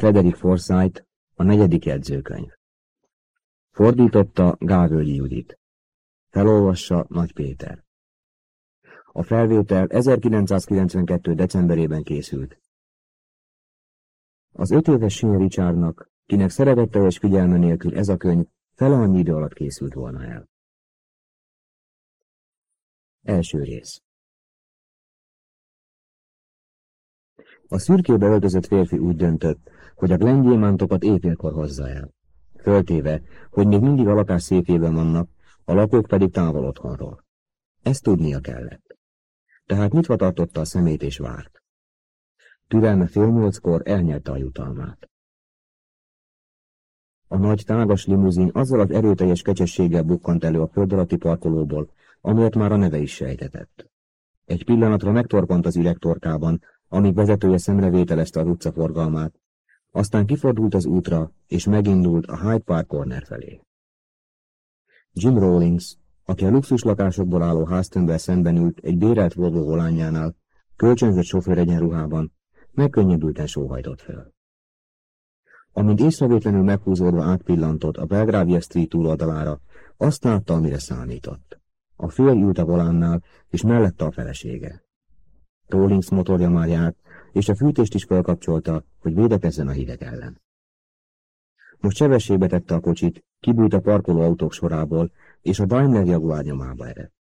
Frederick Forsyth, a negyedik jegyzőkönyv. Fordította Gávölgyi Judit. Felolvassa Nagy Péter. A felvétel 1992. decemberében készült. Az öt éves Sin Richardnak, kinek szeretetteljes figyelme nélkül ez a könyv fele annyi idő alatt készült volna el. Első rész. A szürkébe öltözött férfi úgy döntött, hogy a glengyémántokat éjfélkor hozza el. Föltéve, hogy még mindig a lakás szépében vannak, a lakók pedig távol otthonról. Ezt tudnia kellett. Tehát nyitva tartotta a szemét és várt. Türelme fél nyolckor elnyerte a jutalmát. A nagy, tágas limuzin azzal az erőteljes kecsességgel bukkant elő a föld alatti parkolóból, amelyet már a neve is sejtetett. Egy pillanatra megtorpant az üregtorkában, amíg vezetője szemrevételezte az utca forgalmát, aztán kifordult az útra, és megindult a Hyde Park Corner felé. Jim Rawlings, aki a luxus lakásokból álló háztömbben szemben ült egy bérelt Volvo volánjánál, kölcsönzött sofőr egyenruhában, megkönnyebbülten sóhajtott fel. Amint észrevétlenül meghúzódva átpillantott a Belgravia Street túloldalára, azt látta, amire számított. A férj ült a volánnál, és mellette a felesége. Rawlings motorja már járt, és a fűtést is felkapcsolta, hogy védekezzen a hideg ellen. Most sebességbe tette a kocsit, kibújt a parkoló autók sorából, és a Daimler Jaguar nyomába eredt.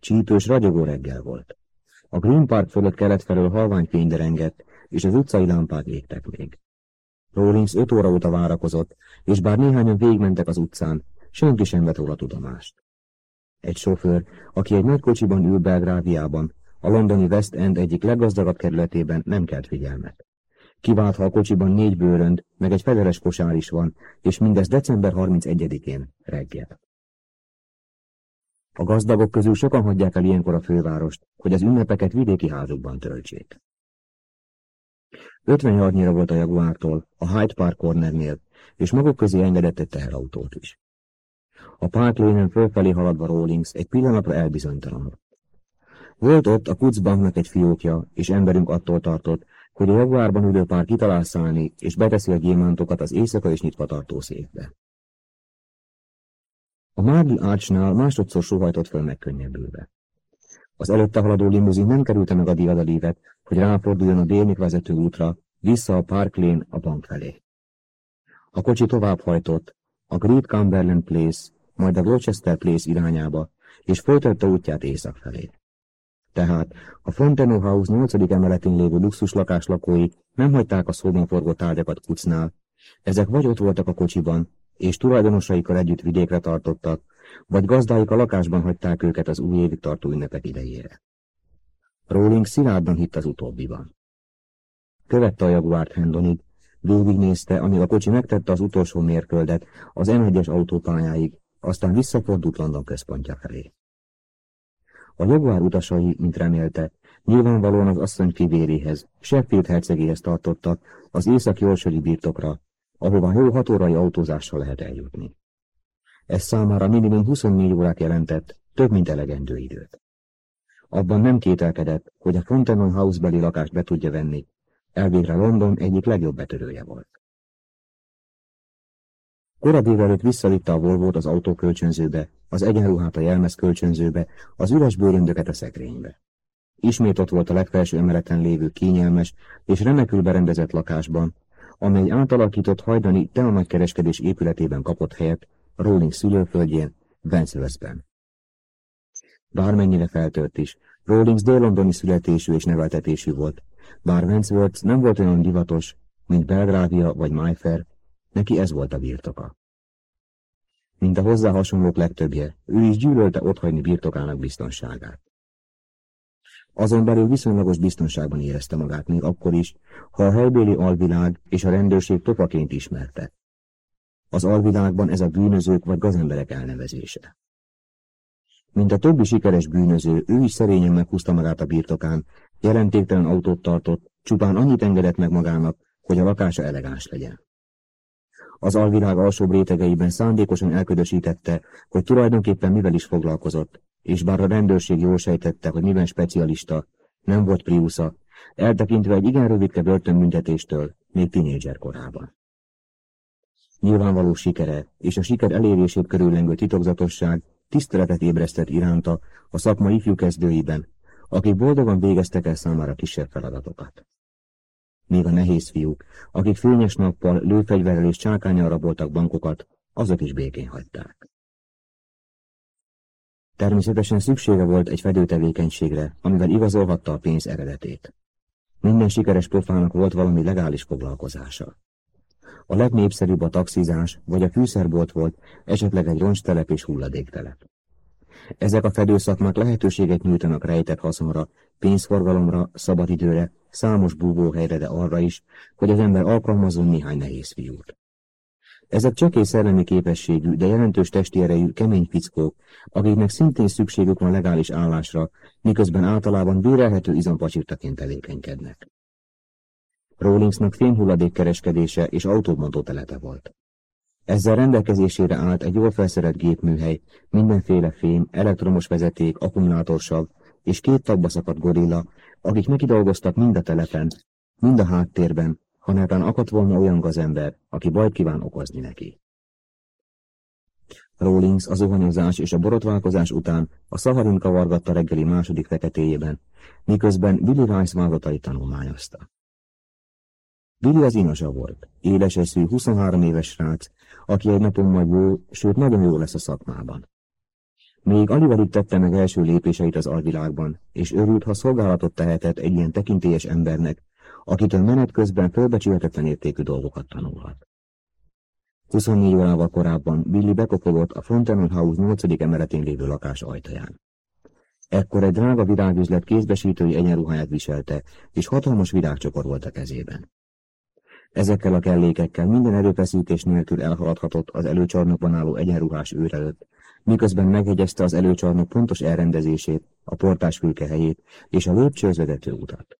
Csípős, ragyogó reggel volt. A Green Park fölött kelet felől halvány fény derengett, és az utcai lámpák égtek még. Rawlings öt óra óta várakozott, és bár néhányan végigmentek az utcán, senki sem vett róla tudomást. Egy sofőr, aki egy nagy kocsiban ül Belgráviában, a londoni West End egyik leggazdagabb kerületében nem kelt figyelmet. Kivált, a kocsiban négy bőrönd, meg egy federes kosár is van, és mindez december 31-én reggel. A gazdagok közül sokan hagyják el ilyenkor a fővárost, hogy az ünnepeket vidéki házukban töltsék. 50 yardnyira volt a Jaguártól, a Hyde Park Cornernél, és maguk közé engedett egy teherautót is. A Park Lane-en fölfelé haladva Rawlings egy pillanatra elbizonytalanodott. Volt ott a kucbanknak egy fiókja, és emberünk attól tartott, hogy a jaguárban ülő pár kitalál szállni, és beteszi a gyémántokat az éjszaka és nyitva tartó székbe. A Marble Archnál másodszor sohajtott föl megkönnyebbülve. Az előtte haladó limuzin nem kerülte meg a diadalívet, hogy ráforduljon a délnik vezető útra, vissza a Park Lane a bank felé. A kocsi tovább hajtott, a Great Cumberland Place, majd a Gloucester Place irányába, és folytatta útját észak felé. Tehát a Fonteno House 8. emeletén lévő luxuslakás lakói nem hagyták a szóban forgó tárgyakat kucnál. Ezek vagy ott voltak a kocsiban, és tulajdonosaikkal együtt vidékre tartottak, vagy gazdáik a lakásban hagyták őket az új évig tartó ünnepek idejére. Rowling szilárdan hitt az utóbbiban. Követte a Jaguárt Hendonig, végignézte, amíg a kocsi megtette az utolsó mérföldet az M1-es autópályáig, aztán visszafordult London központja felé. A jaguár utasai, mint remélte, nyilvánvalóan az asszony fivéréhez, Sheffield hercegéhez tartottak az északi orsodi birtokra, ahova jó hat órai autózással lehet eljutni. Ez számára minimum 24 órát jelentett, több mint elegendő időt. Abban nem kételkedett, hogy a Fontenon House beli lakást be tudja venni, elvégre London egyik legjobb betörője volt. Kora délelőtt visszavitte a Volvót az autókölcsönzőbe, az egyenruhát a jelmez kölcsönzőbe, az üres bőröndöket a szekrénybe. Ismét ott volt a legfelső emeleten lévő kényelmes és remekül berendezett lakásban, amely átalakított hajdani teanagykereskedés épületében kapott helyet Rowling szülőföldjén, Wandsworthben. Bármennyire feltört is, Rawlings dél-londoni születésű és neveltetésű volt, bár Wandsworth nem volt olyan divatos, mint Belgrávia vagy Mayfair, neki ez volt a birtoka. Mint a hozzá hasonlók legtöbbje, ő is gyűlölte otthagyni birtokának biztonságát. Azon belül viszonylagos biztonságban érezte magát még akkor is, ha a helybéli alvilág és a rendőrség topaként ismerte. Az alvilágban ez a bűnözők vagy gazemberek elnevezése. Mint a többi sikeres bűnöző, ő is szerényen meghúzta magát a birtokán, jelentéktelen autót tartott, csupán annyit engedett meg magának, hogy a lakása elegáns legyen az alvilág alsóbb rétegeiben szándékosan elködösítette, hogy tulajdonképpen mivel is foglalkozott, és bár a rendőrség jól sejtette, hogy miben specialista, nem volt Priusza, eltekintve egy igen rövidke börtönbüntetéstől, még tinédzser korában. Nyilvánvaló sikere és a siker elérését körüllengő titokzatosság tiszteletet ébresztett iránta a szakma ifjú kezdőiben, akik boldogan végeztek el számára kisebb feladatokat. Még a nehéz fiúk, akik fényes nappal lőfegyverrel és csákányal raboltak bankokat, azok is békén hagyták. Természetesen szüksége volt egy fedőtevékenységre, amivel igazolhatta a pénz eredetét. Minden sikeres pofának volt valami legális foglalkozása. A legnépszerűbb a taxizás, vagy a fűszerbolt volt, esetleg egy roncstelep és hulladéktelep. Ezek a fedőszakmák lehetőséget nyújtanak rejtett haszonra, pénzforgalomra, szabadidőre, számos búvóhelyre, de arra is, hogy az ember alkalmazzon néhány nehéz fiút. Ezek csekély szellemi képességű, de jelentős testi erejű, kemény fickók, akiknek szintén szükségük van legális állásra, miközben általában bérelhető izompacsirtaként tevékenykednek. Rawlingsnak fémhulladék kereskedése és autómontó telepe volt. Ezzel rendelkezésére állt egy jól felszerelt gépműhely, mindenféle fém, elektromos vezeték, akkumulátorsav és két tagba szakadt gorilla, akik neki dolgoztak mind a telepen, mind a háttérben, ha netán akadt volna olyan gazember, aki bajt kíván okozni neki. Rawlings az zuhanyozás és a borotválkozás után a szaharin kavargatta reggeli második feketéjében, miközben Billy Rice válogatai tanulmányozta. Billy az inasa volt, éles eszű, 23 éves srác, aki egy napon majd jó, sőt nagyon jó lesz a szakmában. Még alig tette meg első lépéseit az alvilágban, és örült, ha szolgálatot tehetett egy ilyen tekintélyes embernek, akitől menet közben fölbecsülhetetlen értékű dolgokat tanulhat. 24 órával korábban Billy bekopogott a Fontaine House 8. emeletén lévő lakás ajtaján. Ekkor egy drága virágüzlet kézbesítői egyenruháját viselte, és hatalmas virágcsokor volt a kezében. Ezekkel a kellékekkel minden erőfeszítés nélkül elhaladhatott az előcsarnokban álló egyenruhás őr előtt, miközben meghegyezte az előcsarnok pontos elrendezését, a portásfülke helyét és a lépcsőhöz vezető utat.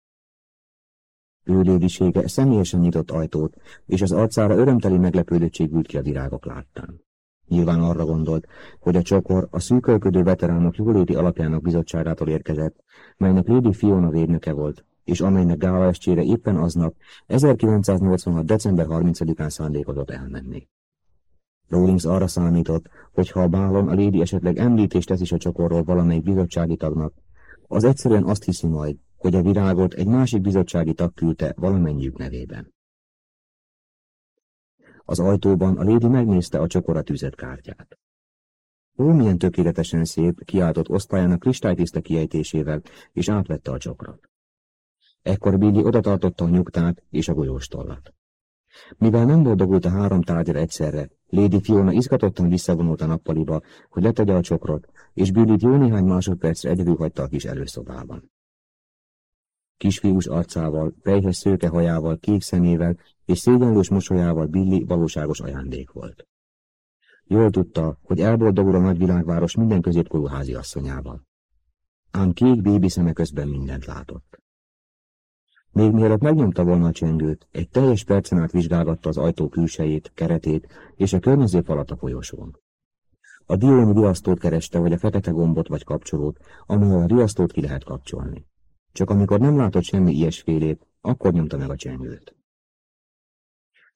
Őlédisége személyesen nyitott ajtót, és az arcára örömteli meglepődöttség ült ki a virágok láttán. Nyilván arra gondolt, hogy a csokor a szűkölködő veteránok jóléti alapjának bizottságától érkezett, melynek Lady Fiona védnöke volt, és amelynek gálaestjére éppen aznap 1986. december 30-án szándékozott elmenni. Rawlings arra számított, hogy ha a bálon a lédi esetleg említést tesz is a csokorról valamelyik bizottsági tagnak, az egyszerűen azt hiszi majd, hogy a virágot egy másik bizottsági tag küldte valamennyiük nevében. Az ajtóban a lédi megnézte a csokora tűzett kártyát. Ó, milyen tökéletesen szép, kiáltott osztályának kristálytiszta kiejtésével, és átvette a csokrat. Ekkor Billy odatartotta a nyugtát és a golyóstollat. Mivel nem boldogult a három tárgyra egyszerre, Lady Fiona izgatottan visszavonult a nappaliba, hogy letegye a csokrot, és Billy jó néhány másodpercre egyedül hagyta a kis előszobában. Kisfiús arcával, pejhes szőke hajával, kék szemével és szégyenlős mosolyával Billy valóságos ajándék volt. Jól tudta, hogy elboldogul a nagyvilágváros minden középkorú házi asszonyával. Ám kék bébi szeme közben mindent látott. Még mielőtt megnyomta volna a csengőt, egy teljes percen át vizsgálgatta az ajtó külsejét, keretét és a környező falat a folyosón. A dióni riasztót kereste, vagy a fekete gombot vagy kapcsolót, amelyel a riasztót ki lehet kapcsolni. Csak amikor nem látott semmi ilyesfélét, akkor nyomta meg a csengőt.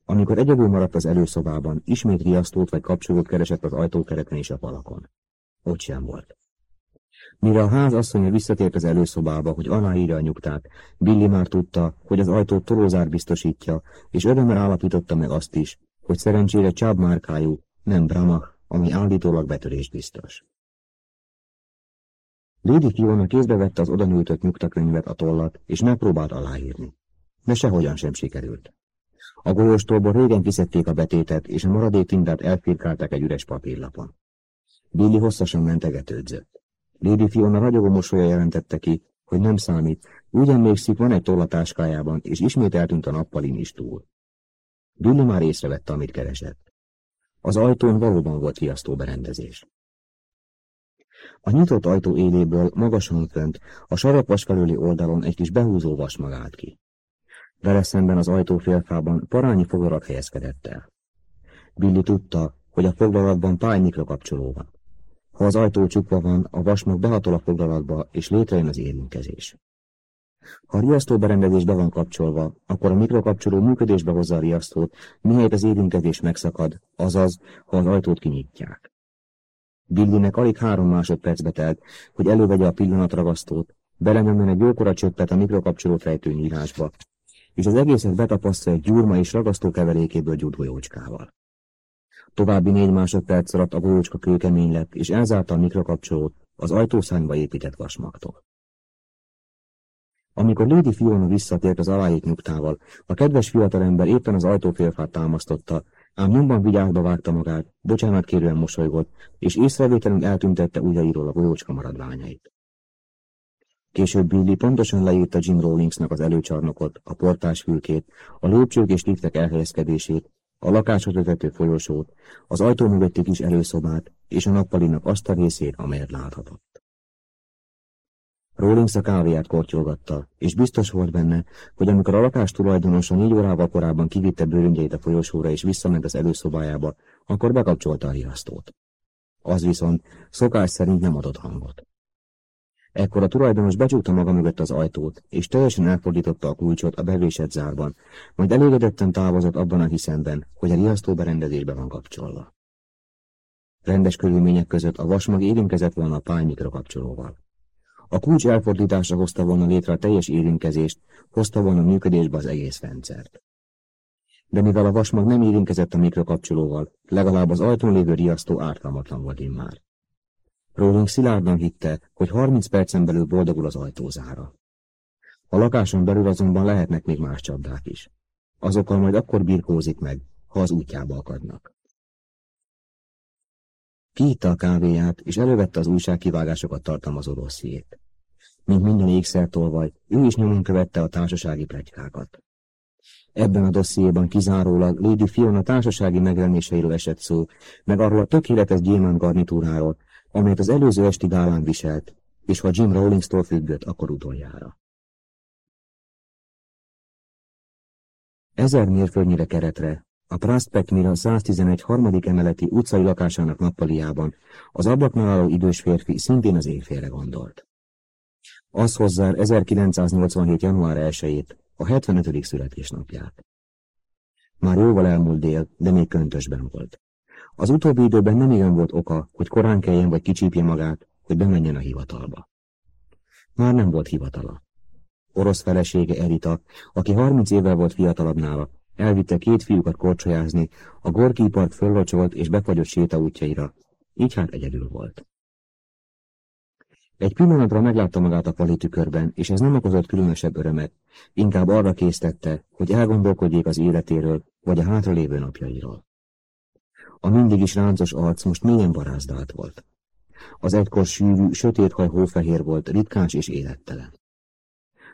Amikor egyedül maradt az előszobában, ismét riasztót vagy kapcsolót keresett az ajtókereten és a falakon. Ott sem volt. Mire a ház asszonya visszatért az előszobába, hogy aláírja a nyugtát, Billy már tudta, hogy az ajtót tolózár biztosítja, és örömmel állapította meg azt is, hogy szerencsére Csáb márkájú, nem Bramach, ami állítólag betörés biztos. Lady Fiona kézbe vette az odanültött nyugtakönyvet, a tollat, és megpróbált aláírni. De sehogyan sem sikerült. A golyóstólból régen kiszedték a betétet, és a maradék tintát elfirkálták egy üres papírlapon. Billy hosszasan mentegetődzött. Lady Fiona ragyogó mosolya jelentette ki, hogy nem számít, úgy emlékszik, van egy tollatáskájában, és ismét eltűnt a nappalin is túl. Billy már észrevette, amit keresett. Az ajtón valóban volt riasztó berendezés. A nyitott ajtó éléből magasan fönt, a sarokvas felüli oldalon egy kis behúzó vas magált ki. Vele szemben az ajtó félfában parányi foglalat helyezkedett el. Billy tudta, hogy a foglalatban pály kapcsoló van. Ha az ajtó csukva van, a vasmag behatol a foglalatba, és létrejön az érintkezés. Ha a riasztóberendezés be van kapcsolva, akkor a mikrokapcsoló működésbe hozza a riasztót, mihelyt az érintkezés megszakad, azaz, ha az ajtót kinyitják. Billynek alig három másodpercbe telt, hogy elővegye a pillanatragasztót, belenyomjon egy jókora csöppet a mikrokapcsoló fejtőnyílásba, és az egészet betapasztja egy gyurma és ragasztó keverékéből gyújt golyócskával. További négy másodperc alatt a golyócska kőkemény lett, és elzárta a mikrokapcsolót az ajtószányba épített vasmaktól. Amikor Lady Fiona visszatért az aláik nyugtával, a kedves fiatalember éppen az ajtófélfát támasztotta, ám nyomban vigyázba vágta magát, bocsánat kérően mosolygott, és észrevételünk eltüntette ujjairól a golyócska maradványait. Később Billy pontosan leírta Jim Rawlingsnak az előcsarnokot, a portásfülkét, a lépcsők és liftek elhelyezkedését, a lakáshoz vezető folyosót, az ajtó mögötti kis előszobát és a nappalinak azt a részét, amelyet láthatott. Rawlings a kávéját kortyolgatta, és biztos volt benne, hogy amikor a lakás tulajdonosa négy órával korábban kivitte bőröngyeit a folyosóra és visszament az előszobájába, akkor bekapcsolta a riasztót. Az viszont szokás szerint nem adott hangot. Ekkor a tulajdonos becsukta maga mögött az ajtót, és teljesen elfordította a kulcsot a bevésett zárban, majd elégedetten távozott abban a hiszemben, hogy a riasztó berendezésbe van kapcsolva. Rendes körülmények között a vasmag érinkezett volna a pály mikrokapcsolóval. A kulcs elfordítása hozta volna létre a teljes érinkezést, hozta volna működésbe az egész rendszert. De mivel a vasmag nem érinkezett a mikrokapcsolóval, legalább az ajtón lévő riasztó ártalmatlan volt immár. Rólunk szilárdan hitte, hogy 30 percen belül boldogul az ajtózára. A lakáson belül azonban lehetnek még más csapdák is. Azokkal majd akkor birkózik meg, ha az útjába akadnak. Kiitta a kávéját, és elővette az újságkivágásokat tartalmazó dossziét. Mint minden ékszertolvaj, ő is nyomon követte a társasági plegykákat. Ebben a dossziéban kizárólag Lady Fiona társasági megjelenéseiről esett szó, meg arról a tökéletes gyémán garnitúráról, amelyet az előző esti gálán viselt, és ha Jim Rawlingstól függött, akkor utoljára. Ezer mérföldnyire keretre, a Prospect Mill 111 harmadik emeleti utcai lakásának nappaliában az ablaknál álló idős férfi szintén az éjfélre gondolt. Az hozzá 1987. január 1-ét, a 75. születésnapját. Már jóval elmúlt dél, de még köntösben volt. Az utóbbi időben nem igen volt oka, hogy korán keljen vagy kicsípje magát, hogy bemenjen a hivatalba. Már nem volt hivatala. Orosz felesége Erita, aki 30 évvel volt fiatalabb nála, elvitte két fiúkat korcsolyázni, a Gorki Park föllocsolt és befagyott sétaútjaira, így hát egyedül volt. Egy pillanatra meglátta magát a pali tükörben, és ez nem okozott különösebb örömet, inkább arra késztette, hogy elgondolkodjék az életéről, vagy a hátralévő napjairól. A mindig is ráncos arc most mélyen barázdált volt. Az egykor sűrű, sötét haj hófehér volt, ritkás és élettelen.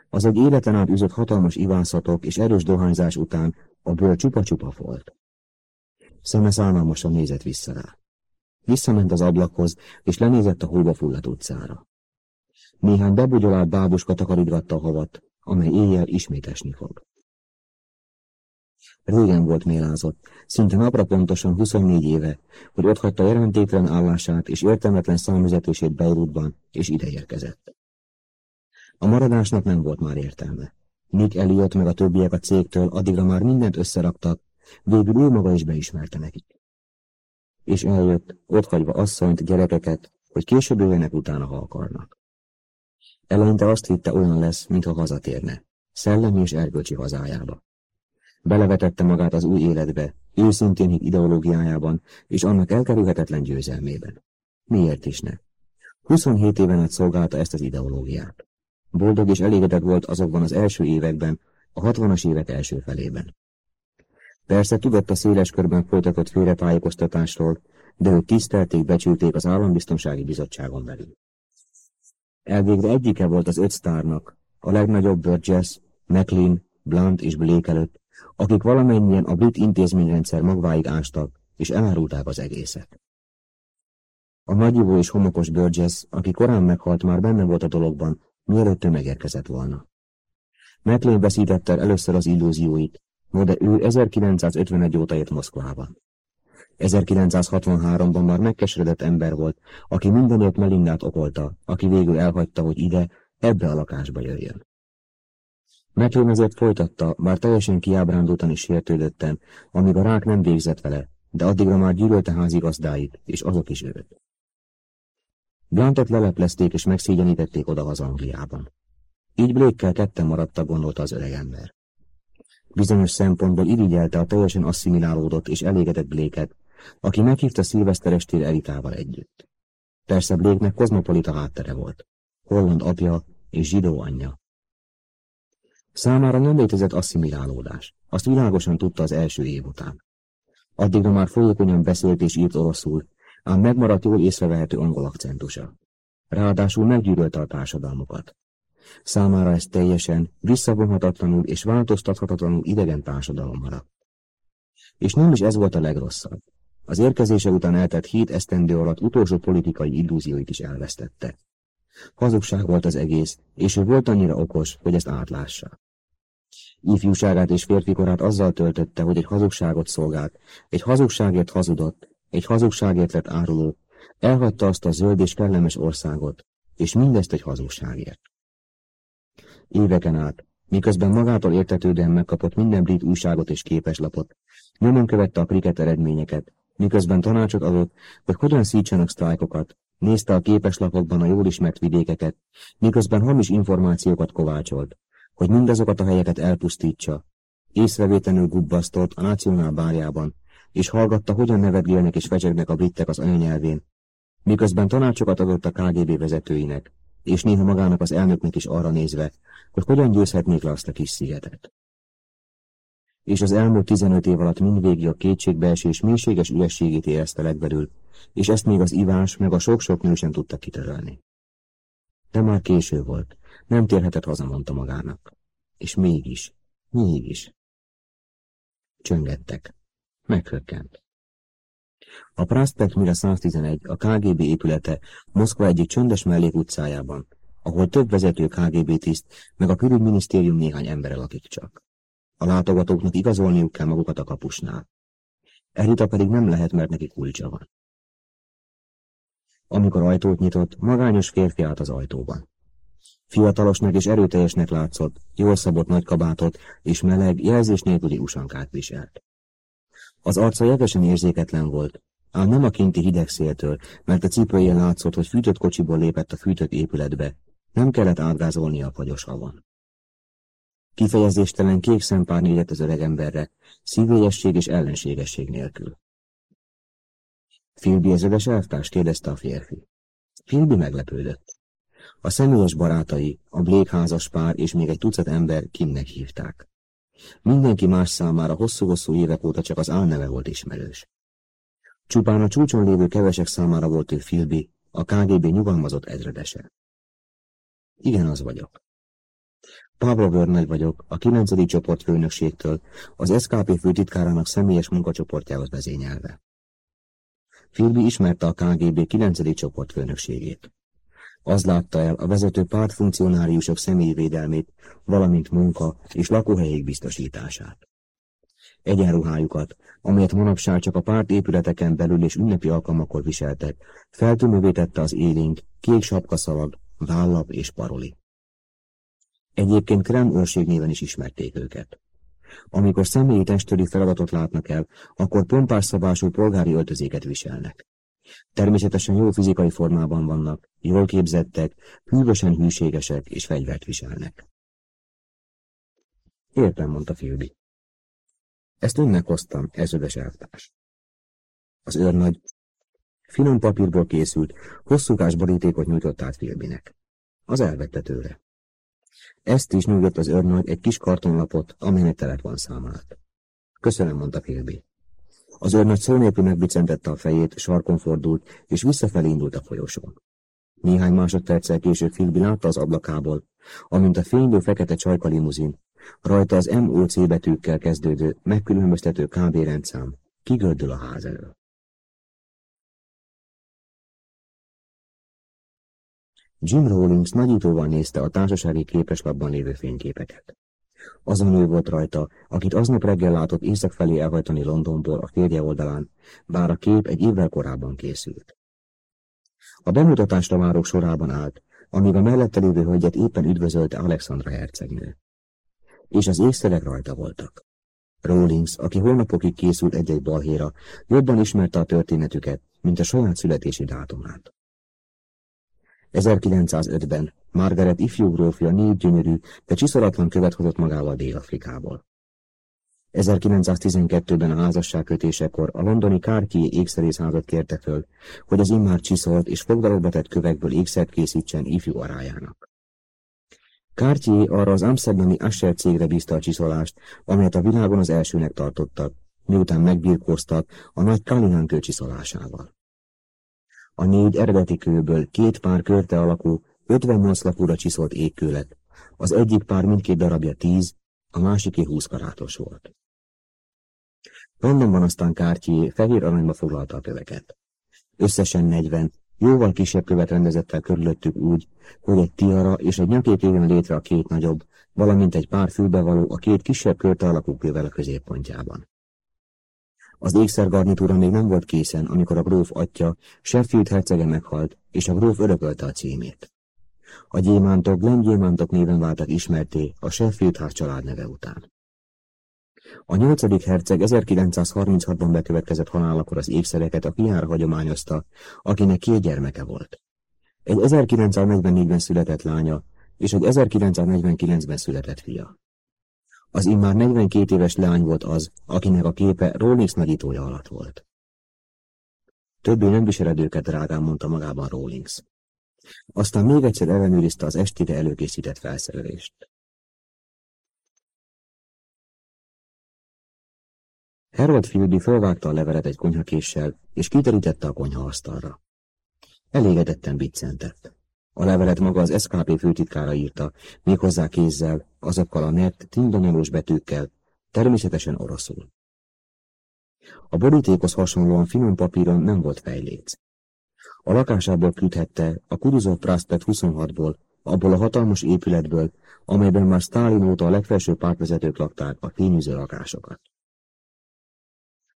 Az egy életen át üzött hatalmas ivászatok és erős dohányzás után a bőr csupa-csupa volt. Szeme szállalmasan nézett vissza rá. Visszament az ablakhoz, és lenézett a hóba fulladt utcára. Néhány bebugyolált bábuska takaridgatta a havat, amely éjjel ismét esni fog. Régen volt mélázott, szinte napra pontosan 24 éve, hogy otthagyta jelentéktelen állását és értelmetlen számüzetését Beirutban, és ide érkezett. A maradásnak nem volt már értelme. Nick Elliot meg a többiek a cégtől addigra már mindent összeraktak, végül ő maga is beismerte nekik. És eljött, otthagyva asszonyt, gyerekeket, hogy később jöjjenek utána, ha akarnak. Eleinte azt hitte, olyan lesz, mintha hazatérne, szellemi és erkölcsi hazájába. Belevetette magát az új életbe, őszintén hit ideológiájában és annak elkerülhetetlen győzelmében. Miért is ne? 27 éven át szolgálta ezt az ideológiát. Boldog és elégedett volt azokban az első években, a 60-as évek első felében. Persze tudott a széles körben folytatott félretájékoztatásról, de ők tisztelték, becsülték az Állambiztonsági Bizottságon belül. Elvégre egyike volt az öt sztárnak, a legnagyobb Burgess, McLean, Blunt és Blake előtt, akik valamennyien a brit intézményrendszer magváig ástak, és elárulták az egészet. A nagyivó és homokos Burgess, aki korán meghalt, már benne volt a dologban, mielőtt ő megérkezett volna. McLean veszítette el először az illúzióit, no de ő 1951 óta ért Moszkvában. 1963-ban már megkeseredett ember volt, aki mindenért Melindát okolta, aki végül elhagyta, hogy ide, ebbe a lakásba jöjjön. McLean azért folytatta, bár teljesen kiábrándultan és sértődötten, amíg a rák nem végzett vele, de addigra már gyűlölte házigazdáit, és azok is őt. Blantet leleplezték és megszégyenítették az Angliában. Így Blake-kel ketten maradtak, gondolta az öregember. Bizonyos szempontból irigyelte a teljesen asszimilálódott és elégedett Bléket, aki meghívta szilveszter estére Eritával együtt. Persze Bléknek kozmopolita háttere volt. Holland apja és zsidó anyja. Számára nem létezett asszimilálódás. Azt világosan tudta az első év után. Addigra már folyékonyan beszélt és írt oroszul, ám megmaradt jól észrevehető angol akcentusa. Ráadásul meggyűrölte a társadalmukat. Számára ez teljesen, visszavonhatatlanul és változtathatatlanul idegen társadalom maradt. És nem is ez volt a legrosszabb. Az érkezése után eltett hét esztendő alatt utolsó politikai illúzióit is elvesztette. Hazugság volt az egész, és ő volt annyira okos, hogy ezt átlássa. Ifjúságát és férfikorát azzal töltötte, hogy egy hazugságot szolgált, egy hazugságért hazudott, egy hazugságért lett áruló, elhagyta azt a zöld és kellemes országot, és mindezt egy hazugságért. Éveken át, miközben magától értetődően megkapott minden brit újságot és képeslapot, nyomon követte a kriket eredményeket, miközben tanácsot adott, hogy hogyan szítsanak sztrájkokat, nézte a képeslapokban a jól ismert vidékeket, miközben hamis információkat kovácsolt, hogy mindazokat a helyeket elpusztítsa. Észrevétlenül gubbasztott a nacionál bárjában, és hallgatta, hogyan nevetgélnek és fecsegnek a britek az anyanyelvén, miközben tanácsokat adott a KGB vezetőinek, és néha magának az elnöknek is arra nézve, hogy hogyan győzhetnék le azt a kis szigetet. És az elmúlt 15 év alatt mindvégig a kétségbeesés mélységes ürességét érezte legbelül, és ezt még az ivás meg a sok-sok nő sem tudta kitörölni. De már késő volt, nem térhetett haza, mondta magának. És mégis, mégis. Csöngettek. Meghökkent. A Prospect Mira 111, a KGB épülete Moszkva egyik csöndes mellékutcájában, ahol több vezető KGB tiszt, meg a külügyminisztérium néhány embere lakik csak. A látogatóknak igazolniuk kell magukat a kapusnál. Erita pedig nem lehet, mert neki kulcsa van. Amikor ajtót nyitott, magányos férfi állt az ajtóban. Fiatalosnak és erőteljesnek látszott, jól szabott nagy kabátot és meleg, jelzés nélküli usankát viselt. Az arca jegesen érzéketlen volt, ám nem a kinti hideg széltől, mert a cipőjén látszott, hogy fűtött kocsiból lépett a fűtött épületbe. Nem kellett átgázolni a fagyos havon. Kifejezéstelen kék szempár nézett az öregemberre, szívélyesség és ellenségesség nélkül. Filbi ezredes elvtárs? kérdezte a férfi. Filbi meglepődött. A személyes barátai, a blékházas pár és még egy tucat ember Kimnek hívták. Mindenki más számára hosszú-hosszú évek óta csak az álneve volt ismerős. Csupán a csúcson lévő kevesek számára volt ő Filbi, a KGB nyugalmazott ezredese. Igen, az vagyok. Pavlo Vörnagy vagyok, a 9. csoport főnökségtől, az SKP főtitkárának személyes munkacsoportjához vezényelve. Filbi ismerte a KGB 9. csoport főnökségét. Az látta el a vezető pártfunkcionáriusok személyvédelmét, valamint munka és lakóhelyék biztosítását. Egyenruhájukat, amelyet manapság csak a párt épületeken belül és ünnepi alkalmakor viseltek, feltűnővé tette az élénk, kék sapkaszalag, vállap és paroli. Egyébként Krem őrség néven is ismerték őket. Amikor személyi testőri feladatot látnak el, akkor pompás szabású polgári öltözéket viselnek. Természetesen jó fizikai formában vannak, jól képzettek, hűvösen hűségesek és fegyvert viselnek. Értem, mondta Filbi. Ezt önnek hoztam, ezredes elvtárs. Az őrnagy finom papírból készült, hosszúkás borítékot nyújtott át Filbinek. Az elvette tőle. Ezt is nyújtott az őrnagy egy kis kartonlapot, amelynek telefonszámát. Köszönöm, mondta Filbi. Az őrnagy szó nélkül megbicentette a fejét, sarkon fordult, és visszafelé indult a folyosón. Néhány másodperccel később Filbi látta az ablakából, amint a fénylő fekete csajka limuzin, rajta az MOC betűkkel kezdődő, megkülönböztető KB rendszám, kigördül a ház elől. Jim Rawlings nagyítóval nézte a társasági képeslapban lévő fényképeket. Azon nő volt rajta, akit aznap reggel látott észak felé elhajtani Londonból a férje oldalán, bár a kép egy évvel korábban készült. A bemutatásra várók sorában állt, amíg a mellette lévő hölgyet éppen üdvözölte Alexandra hercegnő. és az ékszerek rajta voltak. Rawlings, aki holnapokig készült egy-egy balhéra, jobban ismerte a történetüket, mint a saját születési dátumát. 1905-ben Margaret ifjú grófja négy gyönyörű, de csiszolatlan követ hozott magával Dél-Afrikából. 1912-ben a házasság kötésekor a londoni Kárki ékszerészházat kérte föl, hogy az immár csiszolt és fogdalatba tett kövekből ékszert készítsen ifjú arájának. Cartier arra az Amsterdami Asher cégre bízta a csiszolást, amelyet a világon az elsőnek tartottak, miután megbírkoztak a nagy Callahan kő csiszolásával. A négy eredeti kőből két pár körte alakú, 58 lapúra csiszolt égkő. Az egyik pár mindkét darabja 10, a másiké 20 karátos volt. Londonban aztán Cartier fehér aranyba foglalta a köveket. Összesen 40, jóval kisebb követ rendezett el körülöttük úgy, hogy egy tiara és egy nyakét jöjjön létre a két nagyobb, valamint egy pár fülbevaló a két kisebb körte alakú kővel a középpontjában. Az ékszergarnitúra még nem volt készen, amikor a gróf atya, Sheffield hercege meghalt, és a gróf örökölte a címét. A gyémántok Glenn gyémántok néven váltak ismerté a Sheffield ház család neve után. A nyolcadik herceg 1936-ban bekövetkezett halálakor az ékszereket a fiára hagyományozta, akinek két gyermeke volt. Egy 1944-ben született lánya, és egy 1949-ben született fia. Az immár 42 éves lány volt az, akinek a képe Rawlings nagyítója alatt volt. Többé nem viseled őket, drágám, mondta magában Rawlings. Aztán még egyszer ellenőrizte az estére előkészített felszerelést. Harold Philby fölvágta a levelet egy konyhakéssel, és kiterítette a konyhaasztalra. Elégedetten biccentett. A levelet maga az SKP főtitkára írta, méghozzá kézzel, azokkal a nert, tindanyolós betűkkel, természetesen oroszul. A borítékhoz hasonlóan finom papíron nem volt fejléc. A lakásából küldhette a Kuduzov Prospect 26-ból, abból a hatalmas épületből, amelyben már Stalin óta a legfelső pártvezetők lakták a fényűző lakásokat.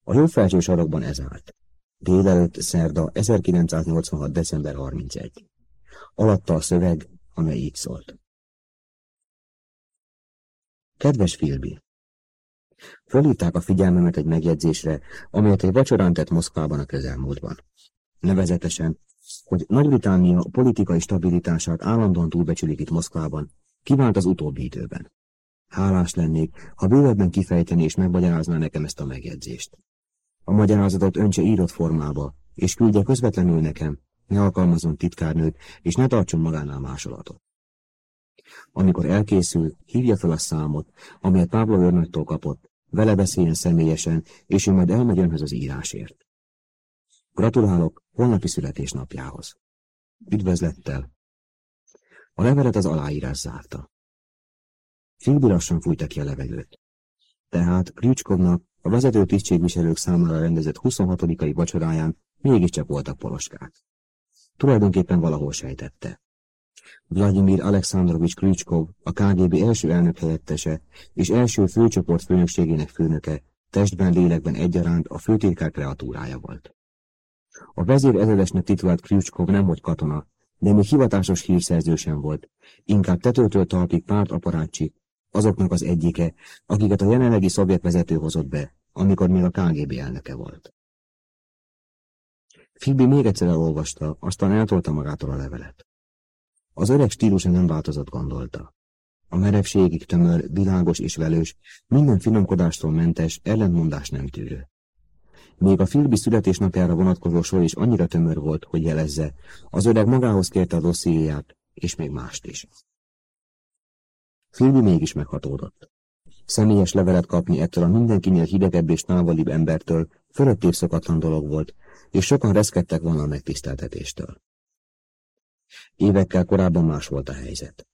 A jó felső sarokban ez állt. Délelőtt szerda 1986. december 31. Alatta a szöveg, amely így szólt. Kedves Filbi! Fölhívták a figyelmemet egy megjegyzésre, amelyet egy vacsorán tett Moszkvában a közelmúltban. Nevezetesen, hogy Nagy-Britannia politikai stabilitását állandóan túlbecsülik itt Moszkvában, kívánt az utóbbi időben. Hálás lennék, ha bővebben kifejteni és megmagyarázná nekem ezt a megjegyzést. A magyarázatot öntse írott formába, és küldje közvetlenül nekem, ne alkalmazon titkárnőt, és ne tartson magánál másolatot. Amikor elkészül, hívja fel a számot, amelyet Pablo őrnagytól kapott, vele beszéljen személyesen, és ő majd elmegy önhöz az írásért. Gratulálok holnapi születésnapjához. Üdvözlettel! A levelet az aláírás zárta. Filbi lassan fújta ki a levegőt. Tehát Krücskovnak a vezető tisztségviselők számára rendezett 26-ai vacsoráján mégiscsak voltak poloskák. Tulajdonképpen valahol sejtette. Vladimir Alexandrovics Krücskov, a KGB első elnök helyettese és első főcsoport főnökségének főnöke, testben, lélekben egyaránt a főtitkár kreatúrája volt. A vezér ezredesnek titulált Krücskov nem volt katona, de még hivatásos hírszerző sem volt, inkább tetőtől talpig pártaparácsi, azoknak az egyike, akiket a jelenlegi szovjet vezető hozott be, amikor még a KGB elnöke volt. Fibi még egyszer elolvasta, aztán eltolta magától a levelet. Az öreg stílusa nem változott, gondolta. A merevségig tömör, világos és velős, minden finomkodástól mentes, ellentmondás nem tűrő. Még a Filbi születésnapjára vonatkozó sor is annyira tömör volt, hogy jelezze, az öreg magához kérte a dossziéját, és még mást is. Filbi mégis meghatódott. Személyes levelet kapni ettől a mindenkinél hidegebb és távolibb embertől fölöttébb szokatlan dolog volt, és sokan reszkedtek volna a megtiszteltetéstől. Évekkel korábban más volt a helyzet.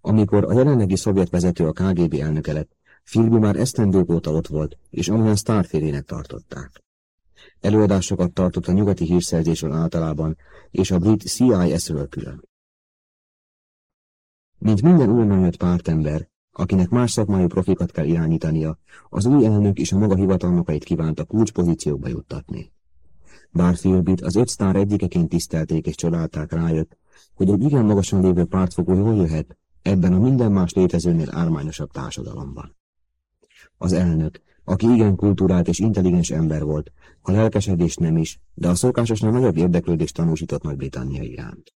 Amikor a jelenlegi szovjet vezető a KGB elnöke lett, Filbi már esztendők óta ott volt, és amolyan sztárfélének tartották. Előadásokat tartott a nyugati hírszerzésről általában, és a brit CIS-ről külön. Mint minden újonnan jött pártember, akinek más szakmai profikat kell irányítania, az új elnök és a maga hivatalnokait kívánta kulcspozíciókba juttatni. Bár az öt sztár egyikeként tisztelték és csodálták rájött, hogy egy igen magasan lévő pártfogó jól jöhet, ebben a minden más létezőnél ármányosabb társadalomban. Az elnök, aki igen kultúrált és intelligens ember volt, a lelkesedés nem is, de a szokásosnál nagyobb érdeklődést tanúsított Nagy-Britannia iránt.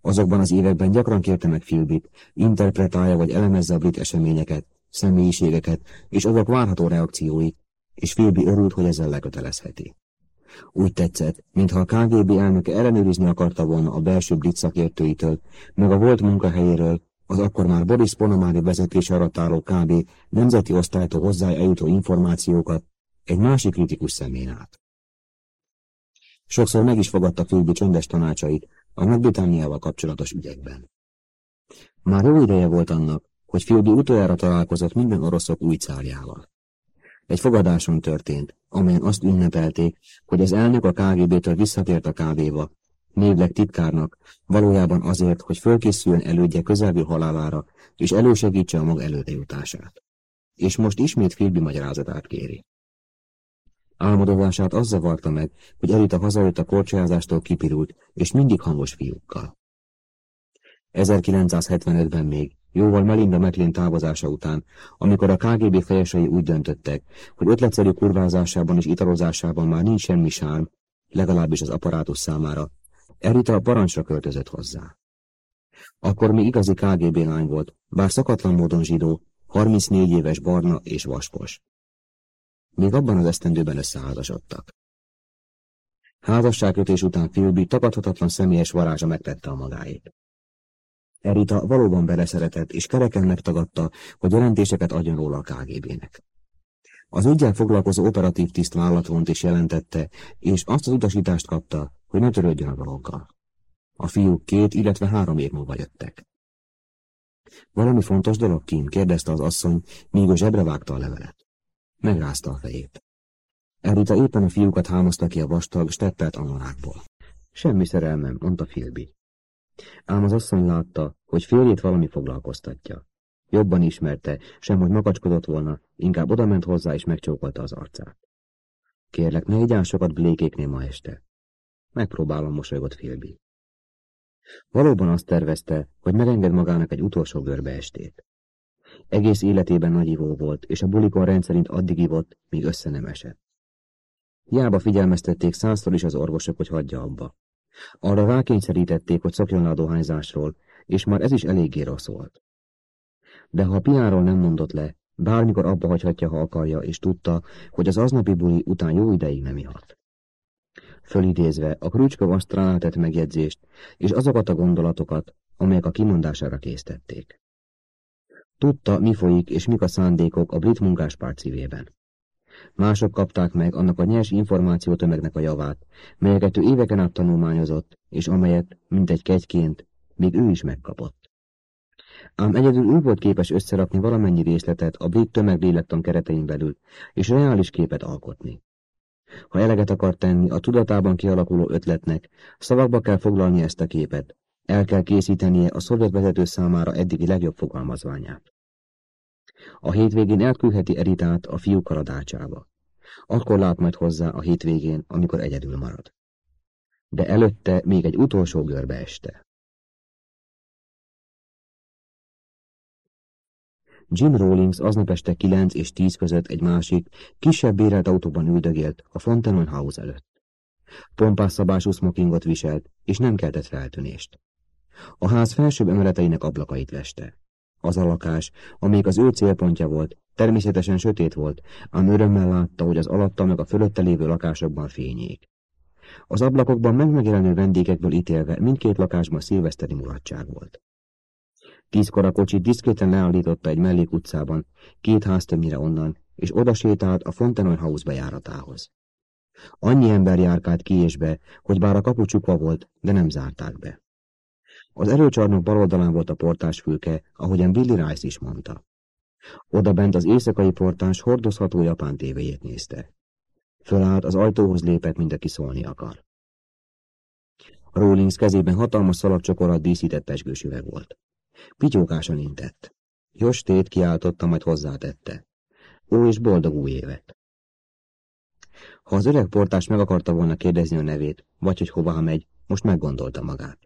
Azokban az években gyakran kérte meg Philbit, interpretálja vagy elemezze a brit eseményeket, személyiségeket és azok várható reakcióit, és Philby örült, hogy ezzel lekötelezheti. Úgy tetszett, mintha a KGB elnöke ellenőrizni akarta volna a belső brit szakértőitől, meg a volt munkahelyéről, az akkor már Boris Ponomári vezetés alatt álló KB nemzeti osztálytól hozzá eljutó információkat egy másik kritikus szemén át. Sokszor meg is fogadta Philby csöndes tanácsait a Nagy-Britanniával kapcsolatos ügyekben. Már jó ideje volt annak, hogy Philby utoljára találkozott minden oroszok új cárjával. Egy fogadáson történt, amelyen azt ünnepelték, hogy az elnök a KGB-től visszatért a kávéba, névleg titkárnak, valójában azért, hogy fölkészüljön elődje közelvő halálára, és elősegítse a maga jutását. És most ismét Filbi magyarázatát kéri. Álmodozását az zavarta meg, hogy Elita hazajött a korcsolyázástól kipirult, és mindig hangos fiúkkal. 1975-ben még, jóval Melinda McLean távozása után, amikor a KGB fejesei úgy döntöttek, hogy ötletszerű kurvázásában és italozásában már nincs semmi sárm, legalábbis az apparátus számára, Erita a parancsra költözött hozzá. Akkor még igazi KGB lány volt, bár szakatlan módon zsidó, 34 éves barna és vaskos. Még abban az esztendőben összeházasodtak. Házasságkötés után Philby tagadhatatlan személyes varázsa megtette a magáét. Erita valóban beleszeretett, és kereken megtagadta, hogy jelentéseket adjon róla a KGB-nek. Az ügyel foglalkozó operatív tiszt vállat vont is jelentette, és azt az utasítást kapta, hogy ne törődjön a dologgal. A fiúk két, illetve három év múlva jöttek. Valami fontos dolog, Kim? kérdezte az asszony, míg a zsebre vágta a levelet. Megrázta a fejét. Erita éppen a fiúkat hámozta ki a vastag, steppelt anorákból. Semmi szerelmem, mondta Philby. Ám az asszony látta, hogy férjét valami foglalkoztatja. Jobban ismerte, sem hogy makacskodott volna, inkább odament hozzá és megcsókolta az arcát. Kérlek, ne igyál sokat blékéknél ma este. Megpróbálom, mosolygott Philby. Valóban azt tervezte, hogy megenged magának egy utolsó görbe estét. Egész életében nagyivó volt, és a bulikon rendszerint addig ivott, míg össze nem esett. Hiába figyelmeztették százszor is az orvosok, hogy hagyja abba. Arra rákényszerítették, hogy szokjon le a dohányzásról, és már ez is eléggé rossz volt. De ha a piáról nem mondott le, bármikor abba hagyhatja, ha akarja, és tudta, hogy az aznapi buli után jó ideig nem ihat. Fölidézve a Krücskov asztránál tett megjegyzést, és azokat a gondolatokat, amelyek a kimondására késztették. Tudta, mi folyik és mik a szándékok a brit munkáspárt szívében. Mások kapták meg annak a nyers információtömegnek a javát, melyeket ő éveken át tanulmányozott, és amelyet, mint egy kegyként, még ő is megkapott. Ám egyedül ő volt képes összerakni valamennyi részletet a brit tömeglélektan keretein belül, és reális képet alkotni. Ha eleget akar tenni a tudatában kialakuló ötletnek, szavakba kell foglalni ezt a képet, el kell készítenie a szovjet vezető számára eddigi legjobb fogalmazványát. A hétvégén elküldheti Eritát a fiúkkal a dácsába. Akkor lát majd hozzá a hétvégén, amikor egyedül marad. De előtte még egy utolsó görbe este. Jim Rawlings aznap este 9 és 10 között egy másik, kisebb bérelt autóban üldögélt a Fontenoy House előtt. Pompás szabású smokingot viselt, és nem keltett feltűnést. A ház felsőbb emeleteinek ablakait veste. Az a lakás, amelyik az ő célpontja volt, természetesen sötét volt, ám örömmel látta, hogy az alatta meg a fölötte lévő lakásokban fényék. Az ablakokban megmegjelenő vendégekből ítélve mindkét lakásban szilveszteri mulatság volt. Tízkor a kocsit diszkréten leállította egy mellékutcában, két ház többnyire onnan, és oda sétált a Fontenoy House bejáratához. Annyi ember járkált ki és be, hogy bár a kapu csukva volt, de nem zárták be. Az erőcsarnok bal oldalán volt a portásfülke, ahogyan Billy Rice is mondta. Oda bent az éjszakai portás hordozható japán tévéjét nézte. Fölállt, az ajtóhoz lépett, mint aki szólni akar. Rawlings kezében hatalmas szalagcsokorat díszített pesgős volt. Pityókásan intett. Jostét kiáltotta, majd hozzátette. Ó, és boldog új évet! Ha az öreg portás meg akarta volna kérdezni a nevét, vagy hogy hova megy, most meggondolta magát.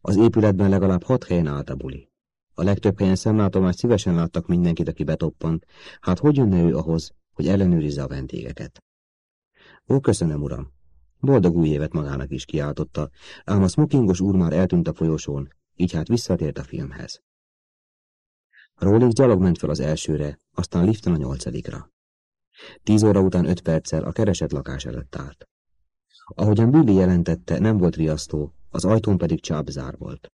Az épületben legalább hat helyen állt a buli. A legtöbb helyen szemlátomást szívesen láttak mindenkit, aki betoppant, hát hogy jönne ő ahhoz, hogy ellenőrizze a vendégeket? Ó, köszönöm, uram! Boldog új évet magának is kiáltotta, ám a smokingos úr már eltűnt a folyosón, így hát visszatért a filmhez. Rawlings gyalog ment fel az elsőre, aztán liften a nyolcadikra. Tíz óra után öt perccel a keresett lakás előtt állt. Ahogyan Billy jelentette, nem volt riasztó, az ajtón pedig csápzár volt.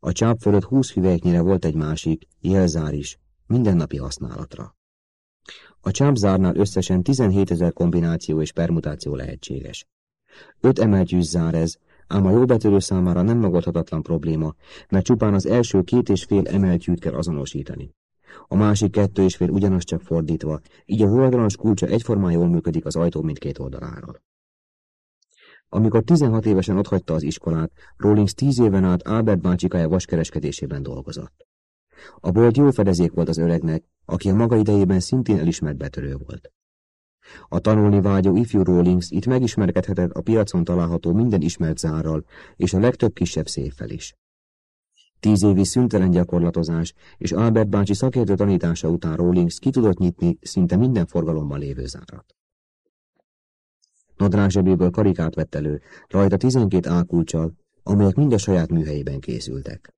A csáp fölött húsz hüvelyknyire volt egy másik, jelzár is, mindennapi használatra. A csápzárnál összesen 17 ezer kombináció és permutáció lehetséges. Öt emeltyűs zár ez, ám a jóbetörő számára nem megoldhatatlan probléma, mert csupán az első két és fél emeltyűt kell azonosítani. A másik kettő és fél ugyanaz csak fordítva, így a voldalanos kulcsa egyformán jól működik az ajtó mindkét oldaláról. Amikor 16 évesen otthagyta az iskolát, Rawlings 10 éven át Albert bácsikája vaskereskedésében dolgozott. A bolt jó fedezék volt az öregnek, aki a maga idejében szintén elismert betörő volt. A tanulni vágyó ifjú Rawlings itt megismerkedhetett a piacon található minden ismert zárral, és a legtöbb kisebb széffel is. Tíz évi szüntelen gyakorlatozás és Albert bácsi szakértő tanítása után Rawlings ki tudott nyitni szinte minden forgalomban lévő zárat. Nadrág zsebéből karikát vett elő, rajta 12 ákulcsal, amelyek mind a saját műhelyében készültek.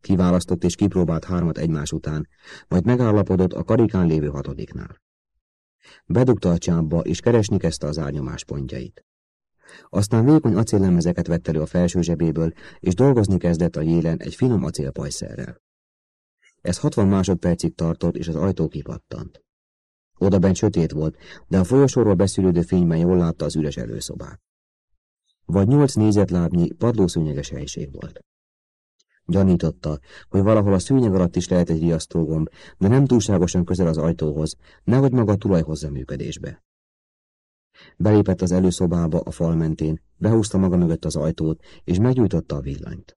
Kiválasztott és kipróbált hármat egymás után, majd megállapodott a karikán lévő hatodiknál. Bedugta a csámba, és keresni kezdte az árnyomás pontjait. Aztán vékony acéllemezeket vett elő a felső zsebéből, és dolgozni kezdett a jélen egy finom acélpajszerrel. Ez 60 másodpercig tartott, és az ajtó kipattant. Oda bent sötét volt, de a folyosóról beszűrődő fényben jól látta az üres előszobát. Vagy nyolc nézetlábnyi, padlószőnyeges helység volt. Gyanította, hogy valahol a szőnyeg alatt is lehet egy riasztógomb, de nem túlságosan közel az ajtóhoz, nehogy maga tulaj hozza működésbe. Belépett az előszobába a fal mentén, behúzta maga mögött az ajtót, és meggyújtotta a villanyt.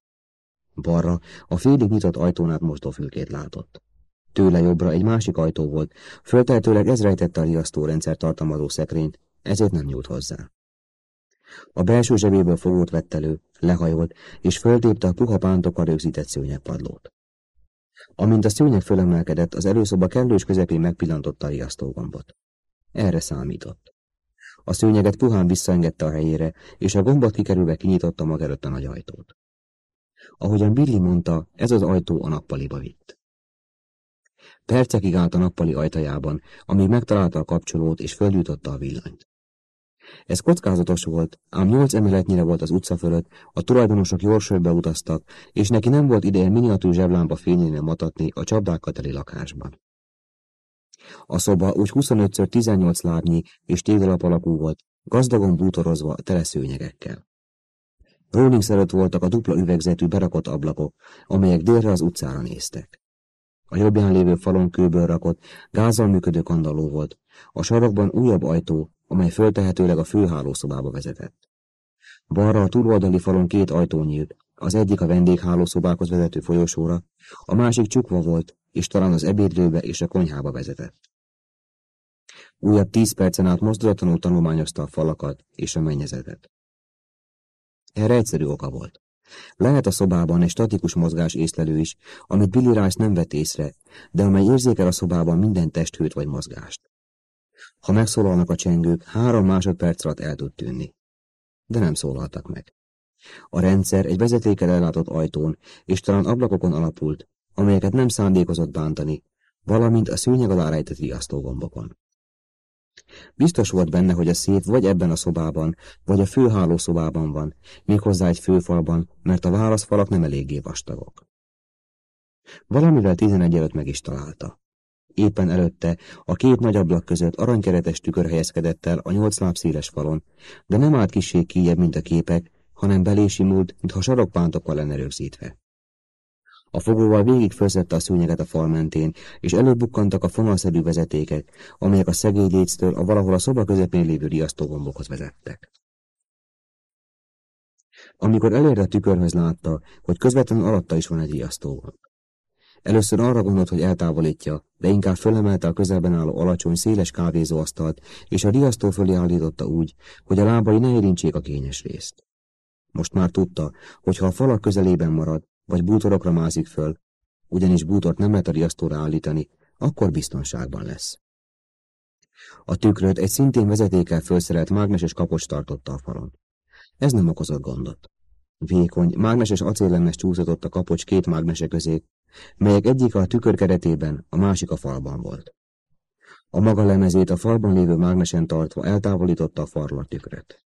Balra a félig nyitott ajtón át mosdófülkét látott. Tőle jobbra egy másik ajtó volt, föltehetőleg ez rejtette a riasztórendszer tartalmazó szekrényt, ezért nem nyúlt hozzá. A belső zsebéből fogót vett elő, lehajolt, és föltépte a puha pántokkal rögzített szőnyegpadlót. Amint a szőnyeg fölemelkedett, az előszoba kellős közepén megpillantotta a riasztógombot. Erre számított. A szőnyeget puhán visszaengedte a helyére, és a gombot kikerülve kinyitotta maga előtt a nagy ajtót. Ahogyan Billy mondta, ez az ajtó a nappaliba vitt. Percekig állt a nappali ajtajában, amíg megtalálta a kapcsolót és földjutotta a villanyt. Ez kockázatos volt, ám nyolc emeletnyire volt az utca fölött, a tulajdonosok jórsőbe utaztak, és neki nem volt ideje miniatűr zseblámpa fényénél matatni a csapdákkal teli lakásban. A szoba úgy 25x18 lábnyi és téglalap alakú volt, gazdagon bútorozva tele szőnyegekkel. Rawlings előtt voltak a dupla üvegzetű berakott ablakok, amelyek délre az utcára néztek. A jobbján lévő falon kőből rakott, gázzal működő kandalló volt, a sarokban újabb ajtó, amely föltehetőleg a főhálószobába vezetett. Balra a túloldali falon két ajtó nyílt, az egyik a vendéghálószobákhoz vezető folyosóra, a másik csukva volt, és talán az ebédlőbe és a konyhába vezetett. Újabb tíz percen át mozdulatlanul tanulmányozta a falakat és a mennyezetet. Erre egyszerű oka volt. Lehet a szobában egy statikus mozgás észlelő is, amit Billy Rice nem vett észre, de amely érzékel a szobában minden testhőt vagy mozgást. Ha megszólalnak a csengők, három másodperc alatt el tud tűnni. De nem szólaltak meg. A rendszer egy vezetékkel ellátott ajtón és talán ablakokon alapult, amelyeket nem szándékozott bántani, valamint a szőnyeg alá rejtett riasztógombokon. Biztos volt benne, hogy a szép vagy ebben a szobában, vagy a főhálószobában van, méghozzá egy főfalban, mert a válaszfalak nem eléggé vastagok. Valamivel tizenegy előtt meg is találta. Éppen előtte a két nagy ablak között aranykeretes tükör helyezkedett el a nyolc láb széles falon, de nem állt kissé kijebb, mint a képek, hanem belésimult, mintha sarokpántokkal lenne rögzítve. A fogóval végig fölzette a szőnyeget a fal mentén, és előbukkantak a fonalszerű vezetékek, amelyek a szegély a valahol a szoba közepén lévő riasztógombokhoz vezettek. Amikor elérte tükörhöz látta, hogy közvetlenül alatta is van egy riasztógomb. Először arra gondolt, hogy eltávolítja, de inkább fölemelte a közelben álló alacsony, széles kávézóasztalt, és a riasztó fölé állította úgy, hogy a lábai ne érintsék a kényes részt. Most már tudta, hogy ha a falak közelében marad, vagy bútorokra mászik föl, ugyanis bútort nem lehet a riasztóra állítani, akkor biztonságban lesz. A tükröt egy szintén vezetékkel felszerelt mágneses kapocs tartotta a falon. Ez nem okozott gondot. Vékony, mágneses acéllemes csúszott a kapocs két mágnese közé, melyek egyik a tükör keretében, a másik a falban volt. A maga lemezét a falban lévő mágnesen tartva eltávolította a farla tükröt.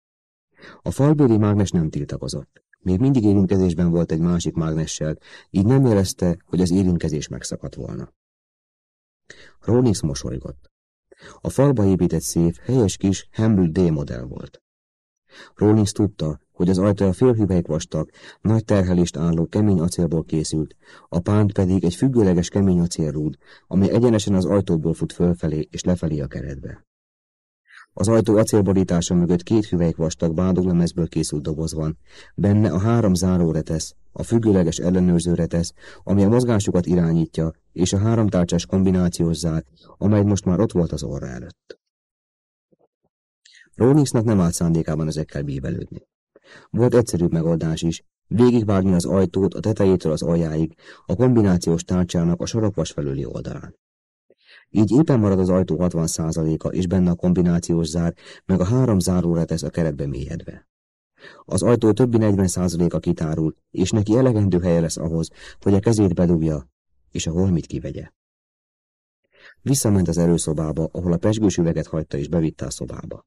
A falbéli mágnes nem tiltakozott. Még mindig érintkezésben volt egy másik mágnessel, így nem jelezte, hogy az érintkezés megszakadt volna. Ronix mosolygott. A falba épített szép, helyes kis Hambl D modell volt. Rollins tudta, hogy az ajtó a félhüvelyk vastag, nagy terhelést álló kemény acélból készült, a pánt pedig egy függőleges kemény acélrúd, ami egyenesen az ajtóból fut fölfelé és lefelé a keretbe. Az ajtó acélborítása mögött két hüvelyk vastag bádoglemezből készült doboz van, benne a három záróretesz, a függőleges ellenőrző retesz, ami a mozgásukat irányítja, és a három tárcsás kombinációs zár, amely most már ott volt az orra előtt. Rawlingsnak nem állt szándékában ezekkel bívelődni. Volt egyszerűbb megoldás is, végigvágni az ajtót a tetejétől az aljáig, a kombinációs tárcsának a sarokvas felüli oldalán. Így éppen marad az ajtó 60%-a, és benne a kombinációs zár, meg a három záróra tesz a keretbe mélyedve. Az ajtó többi 40%-a kitárul, és neki elegendő helye lesz ahhoz, hogy a kezét bedugja, és a holmit kivegye. Visszament az előszobába, ahol a pesgős üveget hagyta és bevitte a szobába.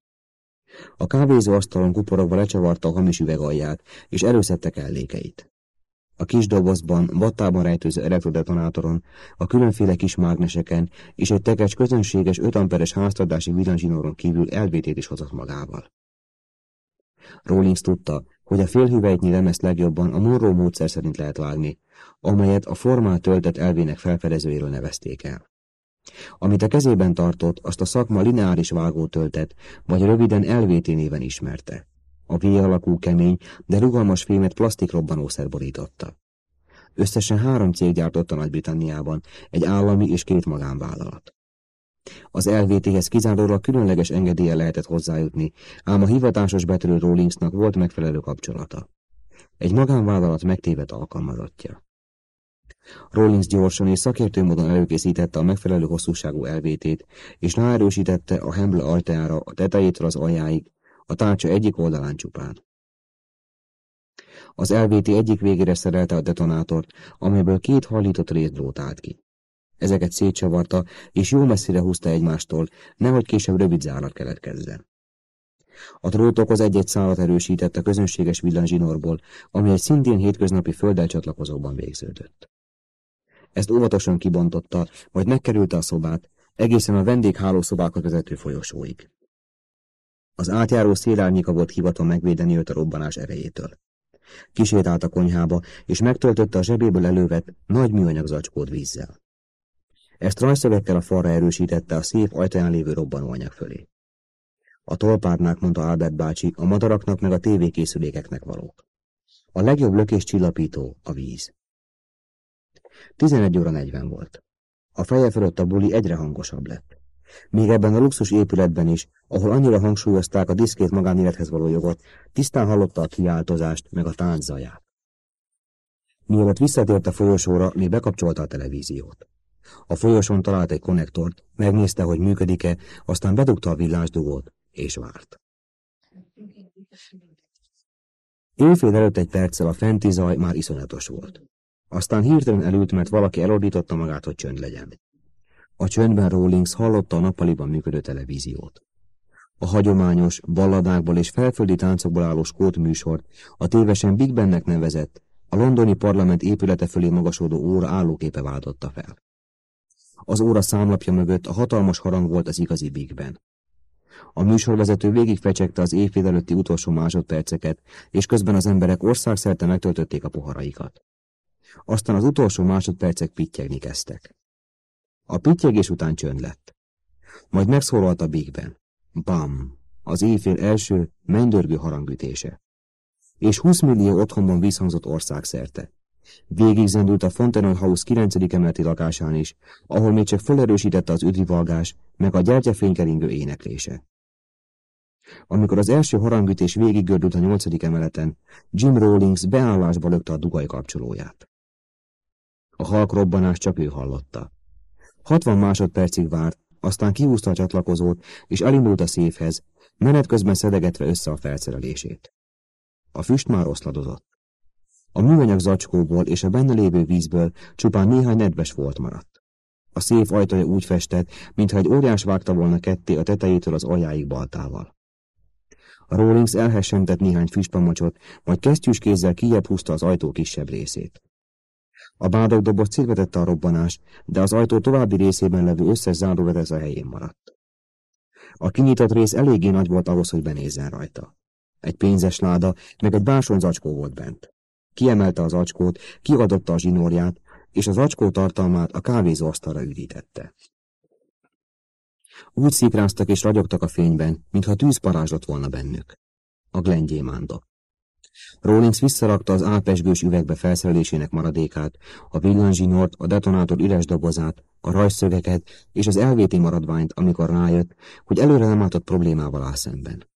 A kávézóasztalon kuporogva lecsavarta a hamis üveg alját, és előszedte kellékeit. A kis dobozban, vattában rejtőző elektrodetonátoron, a különféle kis mágneseken és egy tekecs közönséges 5 amperes háztartási villanyzsinóron kívül elvétét is hozott magával. Rawlings tudta, hogy a félhüvelyknyi lemezt legjobban a Monroe módszer szerint lehet vágni, amelyet a formál töltett elvének felfedezőjéről nevezték el. Amit a kezében tartott, azt a szakma lineáris vágótöltet, vagy röviden LVT néven ismerte. A V alakú kemény, de rugalmas fémet plastikrobbanószer borította. Összesen három cég gyártotta Nagy-Britanniában, egy állami és két magánvállalat. Az LVT-hez kizárólag különleges engedélye lehetett hozzájutni, ám a hivatásos betörő Rawlingsnak volt megfelelő kapcsolata. Egy magánvállalat megtévedt alkalmazottja. Rawlings gyorsan és szakértő módon előkészítette a megfelelő hosszúságú elvétét, és ráerősítette a Hemble ajtajára a tetejétől az aljáig, a tárcsa egyik oldalán csupán. Az LVT egyik végére szerelte a detonátort, amelyből két hallított részdrót állt ki. Ezeket szétcsavarta, és jó messzire húzta egymástól, nehogy később rövid zárat keletkezzen. A drótokhoz egy-egy szálat erősített a közönséges villanyzsinorból, ami egy szintén hétköznapi földdel csatlakozóban végződött. Ezt óvatosan kibontotta, majd megkerülte a szobát, egészen a vendéghálószobákat vezető folyosóig. Az átjáró szélárnyika volt hivatom megvédeni őt a robbanás erejétől. Kisétált a konyhába, és megtöltötte a zsebéből elővet nagy műanyag zacskót vízzel. Ezt rajszögekkel a falra erősítette a szép ajtaján lévő robbanóanyag fölé. A tolpárnák, mondta Albert bácsi, a madaraknak meg a tévékészülékeknek valók. A legjobb lökés csillapító a víz. 11 óra 40 volt. A feje fölött a buli egyre hangosabb lett. Még ebben a luxus épületben is, ahol annyira hangsúlyozták a diszkét magánélethez való jogot, tisztán hallotta a kiáltozást, meg a tánczaját. Mielőtt visszatért a folyosóra, még bekapcsolta a televíziót. A folyosón talált egy konnektort, megnézte, hogy működik-e, aztán bedugta a villásdugót, és várt. Éjfél előtt egy perccel a fenti zaj már iszonyatos volt. Aztán hirtelen elült, mert valaki elordította magát, hogy csönd legyen. A csöndben Rawlings hallotta a nappaliban működő televíziót. A hagyományos, balladákból és felföldi táncokból álló skót műsort a tévesen Big Bennek nevezett, a londoni parlament épülete fölé magasodó óra állóképe váltotta fel. Az óra számlapja mögött a hatalmas harang volt az igazi Big Ben. A műsorvezető végigfecsegte az éjfél előtti utolsó másodperceket, és közben az emberek országszerte megtöltötték a poharaikat. Aztán az utolsó másodpercek pittyegni kezdtek. A pittyegés után csönd lett. Majd megszólalt a Big Ben. Bam! Az éjfél első, mennydörgő harangütése. És 20 millió otthonban vízhangzott országszerte. Végig zendült a Fontenay House 9. emeleti lakásán is, ahol még csak felerősítette az üdvivalgás, meg a gyertyafénykeringő éneklése. Amikor az első harangütés gördült a nyolcadik emeleten, Jim Rawlings beállásba lökte a dugaj kapcsolóját. A halk robbanás csak ő hallotta. Hatvan másodpercig várt, aztán kihúzta a csatlakozót, és elindult a széfhez, menet közben szedegetve össze a felszerelését. A füst már oszladozott. A műanyag zacskóból és a benne lévő vízből csupán néhány nedves volt maradt. A széf ajtaja úgy festett, mintha egy óriás vágta volna ketté a tetejétől az aljáig baltával. A Rawlings elhessentett néhány füstpamocsot, majd kesztyűs kézzel kijebb húzta az ajtó kisebb részét. A bádogdoboz szétvetette a robbanás, de az ajtó további részében levő összes záróvedez a helyén maradt. A kinyitott rész eléggé nagy volt ahhoz, hogy benézzen rajta. Egy pénzes láda, meg egy báson zacskó volt bent. Kiemelte az acskót, kiadotta a zsinórját, és az acskó tartalmát a kávézóasztalra üdítette. Úgy szikráztak és ragyogtak a fényben, mintha tűz parázsott volna bennük. A glengyémándok. Rawlings visszarakta az ápesgős üvegbe felszerelésének maradékát, a villanzsinort, a detonátor üres dobozát, a rajszögeket és az elvéti maradványt, amikor rájött, hogy előre nem látott problémával áll szemben.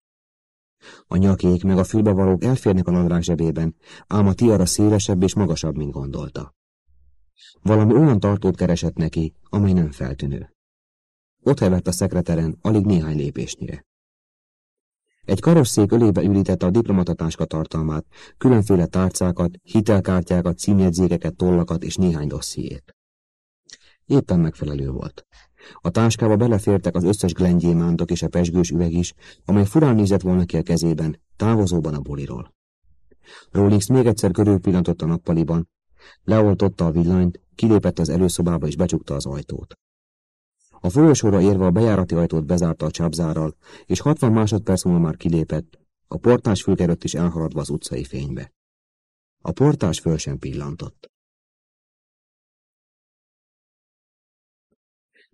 A nyakék meg a fülbevalók elférnek a nadrág zsebében, ám a tiara szélesebb és magasabb, mint gondolta. Valami olyan tartót keresett neki, amely nem feltűnő. Ott hevett a szekreteren, alig néhány lépésnyire. Egy karosszék ölébe ülítette a diplomatatáska tartalmát, különféle tárcákat, hitelkártyákat, címjegyzékeket, tollakat és néhány dossziét. Éppen megfelelő volt. A táskába belefértek az összes glengyémántok és a pesgős üveg is, amely furán nézett volna ki a kezében, távozóban a buliról. Rawlings még egyszer körülpillantott a nappaliban, leoltotta a villanyt, kilépett az előszobába és becsukta az ajtót. A folyosóra érve a bejárati ajtót bezárta a csápzárral, és 60 másodperc múlva már kilépett, a portás fülkerült is elhaladva az utcai fénybe. A portás föl sem pillantott.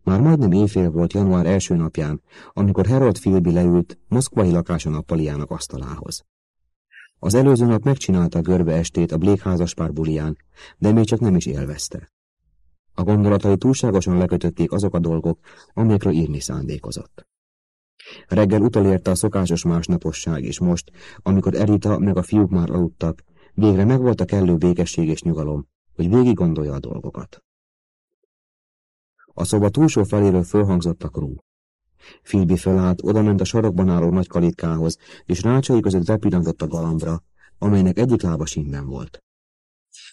Már majdnem éjfél volt január első napján, amikor Harold Philby leült moszkvai lakása nappaliának asztalához. Az előző nap megcsinálta a görbe estét a Blake házaspár bulián, de még csak nem is élvezte. A gondolatai túlságosan lekötötték azok a dolgok, amikről írni szándékozott. Reggel utolérte a szokásos másnaposság, és most, amikor Erita meg a fiúk már aludtak, végre megvolt a kellő békesség és nyugalom, hogy végig gondolja a dolgokat. A szoba túlsó feléről fölhangzott a krú. Filbi felállt, odament a sarokban álló nagy kalitkához, és rácsai között bepillantott a galambra, amelynek egyik lába sínben volt.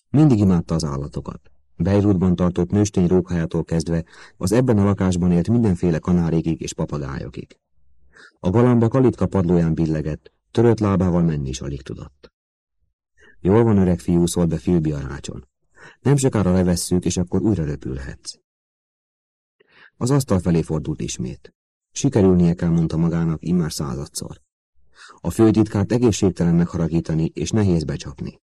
Mindig imádta az állatokat. Beirutban tartott nőstény rókhajától kezdve az ebben a lakásban élt mindenféle kanárikig és papagájokig. A galamba kalitka padlóján billegett, törött lábával menni is alig tudott. Jól van, öreg fiú, szólt be Filbi a rácson. Nem sokára levesszük, és akkor újra röpülhetsz. Az asztal felé fordult ismét. Sikerülnie kell, mondta magának immár századszor. A főtitkárt egészségtelen megharagítani és nehéz becsapni.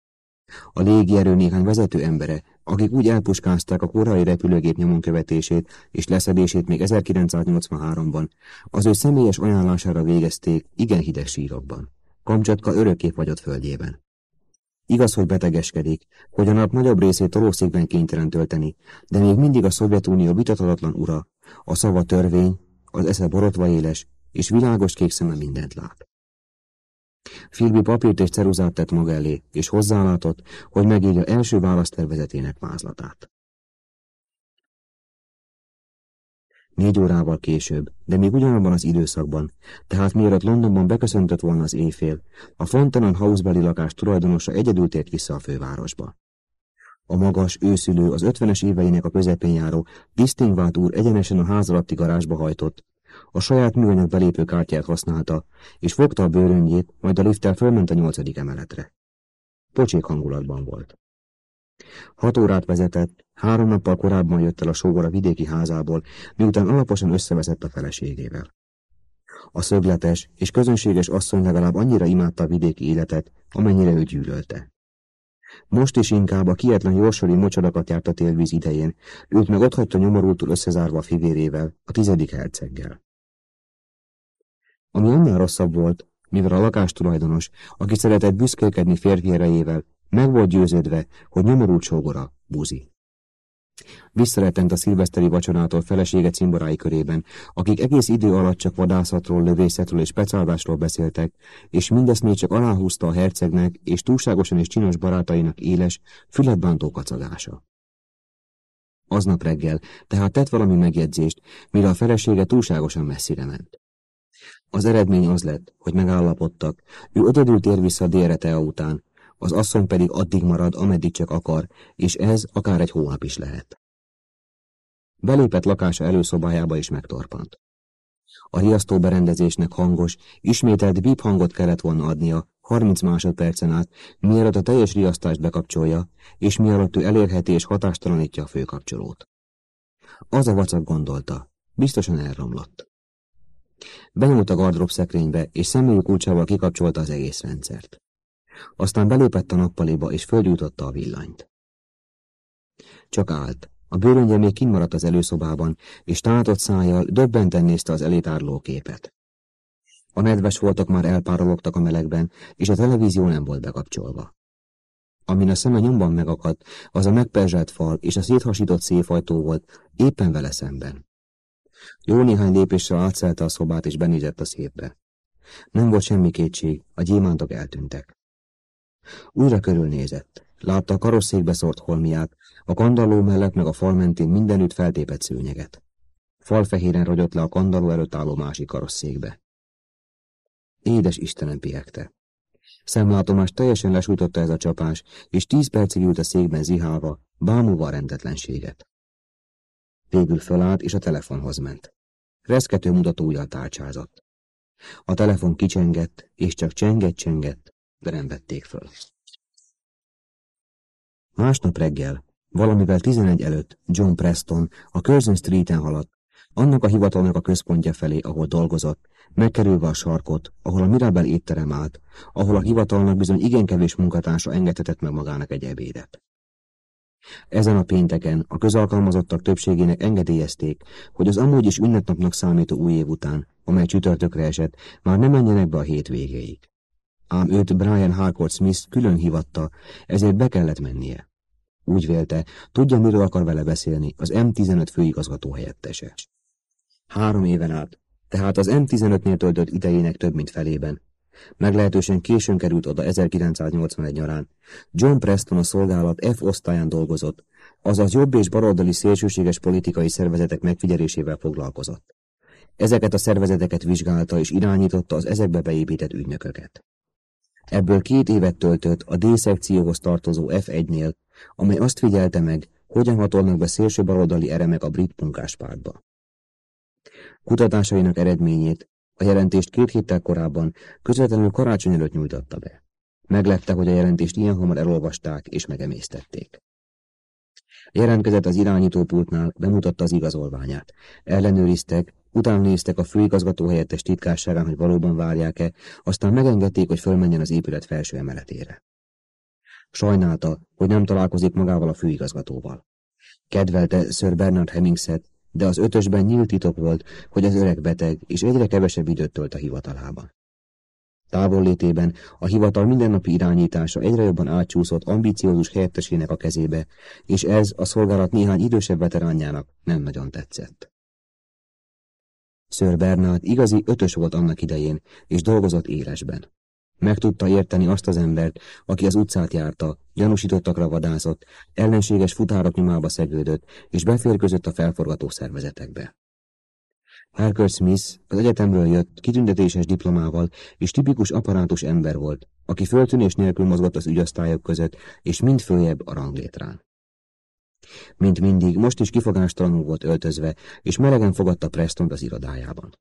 A légierő néhány vezető embere, akik úgy elpuskázták a korai repülőgép nyomon követését és leszedését még 1983-ban, az ő személyes ajánlására végezték igen hideg sírokban. Kamcsatka örökké fagyott földjében. Igaz, hogy betegeskedik, hogy a nap nagyobb részét tolószékben kénytelen tölteni, de még mindig a Szovjetunió vitatatlan ura, a szava törvény, az esze borotva éles, és világos kék szeme mindent lát. Filbi papírt és ceruzát tett maga elé, és hozzálátott, hogy megírja első választervezetének vázlatát. Négy órával később, de még ugyanabban az időszakban, tehát mielőtt Londonban beköszöntött volna az éjfél, a Fontanan Housebeli lakás tulajdonosa egyedül tért vissza a fővárosba. A magas, őszülő, az ötvenes éveinek a közepén járó, disztingvált úr egyenesen a ház alatti garázsba hajtott, a saját műanyag belépőkártyát használta, és fogta a bőröngyét, majd a lifttel fölment a nyolcadik emeletre. Pocsék hangulatban volt. Hat órát vezetett, három nappal korábban jött el a sógor a vidéki házából, miután alaposan összeveszett a feleségével. A szögletes és közönséges asszony legalább annyira imádta a vidéki életet, amennyire ő gyűlölte. Most is inkább a kietlen jósori mocsarakat járt a télvíz idején, őt meg otthagyta nyomorultul összezárva a fivérével, a tizedik herceggel. Ami annál rosszabb volt, mivel a lakástulajdonos, aki szeretett büszkélkedni férfi erejével, meg volt győződve, hogy nyomorult sógora, buzi. Visszaretent a szilveszteri vacsorától felesége cimborái körében, akik egész idő alatt csak vadászatról, lövészetről és pecálvásról beszéltek, és mindezt még csak aláhúzta a hercegnek és túlságosan és csinos barátainak éles, fületbántó kacagása. Aznap reggel, tehát tett valami megjegyzést, mire a felesége túlságosan messzire ment. Az eredmény az lett, hogy megállapodtak, ő ötödül tér vissza délre tea után, az asszony pedig addig marad, ameddig csak akar, és ez akár egy hónap is lehet. Belépett lakása előszobájába is megtorpant. A riasztó berendezésnek hangos, ismételt bip hangot kellett volna adnia 30 másodpercen át, mielőtt a teljes riasztást bekapcsolja, és mielőtt ő elérheti és hatástalanítja a főkapcsolót. Az a vacak gondolta, biztosan elromlott. Benyúlt a gardrób szekrénybe, és személyi kulcsával kikapcsolta az egész rendszert. Aztán belépett a nappaliba, és földjutotta a villanyt. Csak állt. A bőröngye még kinmaradt az előszobában, és tátott szájjal döbbenten nézte az elétárló képet. A nedves voltak már elpárologtak a melegben, és a televízió nem volt bekapcsolva. Amin a szeme nyomban megakadt, az a megperzselt fal és a széthasított széfajtó volt, éppen vele szemben. Jó néhány lépésre átszelte a szobát, és benézett a szépbe. Nem volt semmi kétség, a gyémántok eltűntek. Újra körülnézett. Látta a karosszékbe szórt holmiát, a kandalló mellett meg a fal mentén mindenütt feltépett szőnyeget. Falfehéren rogyott le a kandalló előtt álló másik karosszékbe. Édes Istenem pihegte. Szemlátomás teljesen lesújtotta ez a csapás, és tíz percig ült a székben zihálva, bámulva a rendetlenséget. Végül fölállt, és a telefonhoz ment. Reszkető mutatójjal tálcsázott. A telefon kicsengett, és csak csengett-csengett, de nem vették föl. Másnap reggel, valamivel 11 előtt John Preston a Curzon Street-en haladt, annak a hivatalnak a központja felé, ahol dolgozott, megkerülve a sarkot, ahol a Mirabel étterem állt, ahol a hivatalnak bizony igen kevés munkatársa engedhetett meg magának egy ebédet. Ezen a pénteken a közalkalmazottak többségének engedélyezték, hogy az amúgy is ünnepnapnak számító új év után, amely csütörtökre esett, már nem menjenek be a hét végéig. Ám őt Brian Harcourt Smith külön hivatta, ezért be kellett mennie. Úgy vélte, tudja, miről akar vele beszélni, az M15 főigazgató helyettese. Három éven át, tehát az M15-nél töltött idejének több mint felében. Meglehetősen későn került oda 1981 nyarán. John Preston a szolgálat F osztályán dolgozott, azaz jobb és baloldali szélsőséges politikai szervezetek megfigyelésével foglalkozott. Ezeket a szervezeteket vizsgálta és irányította az ezekbe beépített ügynököket. Ebből két évet töltött a D-szekcióhoz tartozó F1-nél, amely azt figyelte meg, hogyan hatolnak be szélső baloldali eremek a brit munkáspártba. Kutatásainak eredményét a jelentést két héttel korábban közvetlenül karácsony előtt nyújtotta be. Meglepte, hogy a jelentést ilyen hamar elolvasták és megemésztették. Jelentkezett az irányítópultnál, bemutatta az igazolványát. Ellenőriztek, utána néztek a főigazgató helyettes titkárságán, hogy valóban várják-e, aztán megengedték, hogy fölmenjen az épület felső emeletére. Sajnálta, hogy nem találkozik magával a főigazgatóval. Kedvelte Sir Bernard Hemmingset, de az ötösben nyílt titok volt, hogy az öreg beteg, és egyre kevesebb időt tölt a hivatalában. Távollétében a hivatal mindennapi irányítása egyre jobban átcsúszott ambiciózus helyettesének a kezébe, és ez a szolgálat néhány idősebb veteránjának nem nagyon tetszett. Sir Bernard igazi ötös volt annak idején, és dolgozott élesben. Meg tudta érteni azt az embert, aki az utcát járta, gyanúsítottakra vadászott, ellenséges futárok nyomába szegődött, és beférközött a felforgató szervezetekbe. Harker Smith az egyetemről jött, kitüntetéses diplomával, és tipikus aparátus ember volt, aki föltűnés nélkül mozgott az ügyasztályok között, és mind följebb a ranglétrán. Mint mindig, most is kifogástalanul volt öltözve, és melegen fogadta Prestont az irodájában.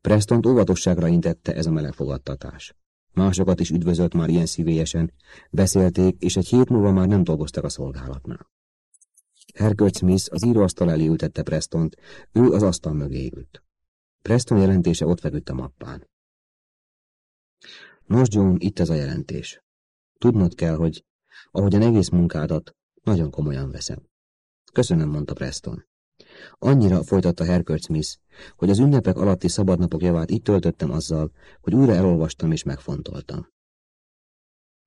Prestont óvatosságra intette ez a meleg fogadtatás. Másokat is üdvözölt már ilyen szívélyesen, beszélték, és egy hét múlva már nem dolgoztak a szolgálatnál. Herkert Smith az íróasztal elé ültette Prestont, ő az asztal mögé ült. Preston jelentése ott feküdt a mappán. Nos, John, itt ez a jelentés. Tudnod kell, hogy ahogyan egész munkádat nagyon komolyan veszem. Köszönöm, mondta Preston. Annyira folytatta Herkert Smith, hogy az ünnepek alatti szabadnapok javát itt töltöttem azzal, hogy újra elolvastam és megfontoltam.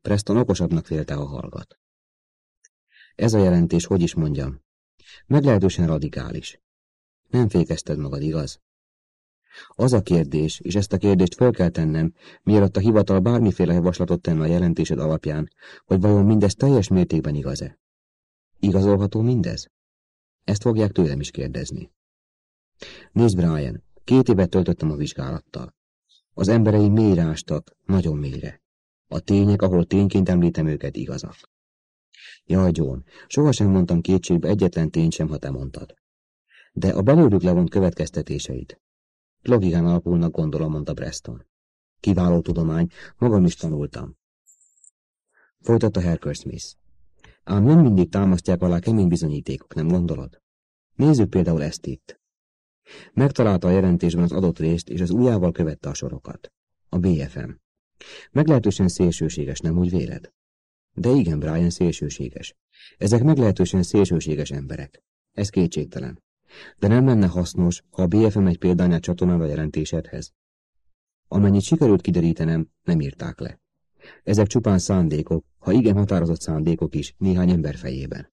Preston okosabbnak félte, a hallgat. Ez a jelentés, hogy is mondjam, meglehetősen radikális. Nem fékezted magad, igaz? Az a kérdés, és ezt a kérdést fel kell tennem, mielőtt a hivatal bármiféle javaslatot tenne a jelentésed alapján, hogy vajon mindez teljes mértékben igaz-e? Igazolható mindez? Ezt fogják tőlem is kérdezni. Nézd, Brian, két évet töltöttem a vizsgálattal. Az emberei mélyre nagyon mélyre. A tények, ahol tényként említem őket, igazak. Jaj, John, sohasem mondtam kétségbe egyetlen tény sem, ha te mondtad. De a belőlük levont következtetéseid. Logikán alapulnak, gondolom, mondta Preston. Kiváló tudomány, magam is tanultam. Folytatta Herker Smith. Ám nem mindig támasztják alá kemény bizonyítékok, nem gondolod? Nézzük például ezt itt. Megtalálta a jelentésben az adott részt, és az ujjával követte a sorokat. A BFM. Meglehetősen szélsőséges, nem úgy véled? De igen, Brian szélsőséges. Ezek meglehetősen szélsőséges emberek. Ez kétségtelen. De nem lenne hasznos, ha a BFM egy példányát csatornál a jelentésedhez. Amennyit sikerült kiderítenem, nem írták le. Ezek csupán szándékok, ha igen határozott szándékok is, néhány ember fejében.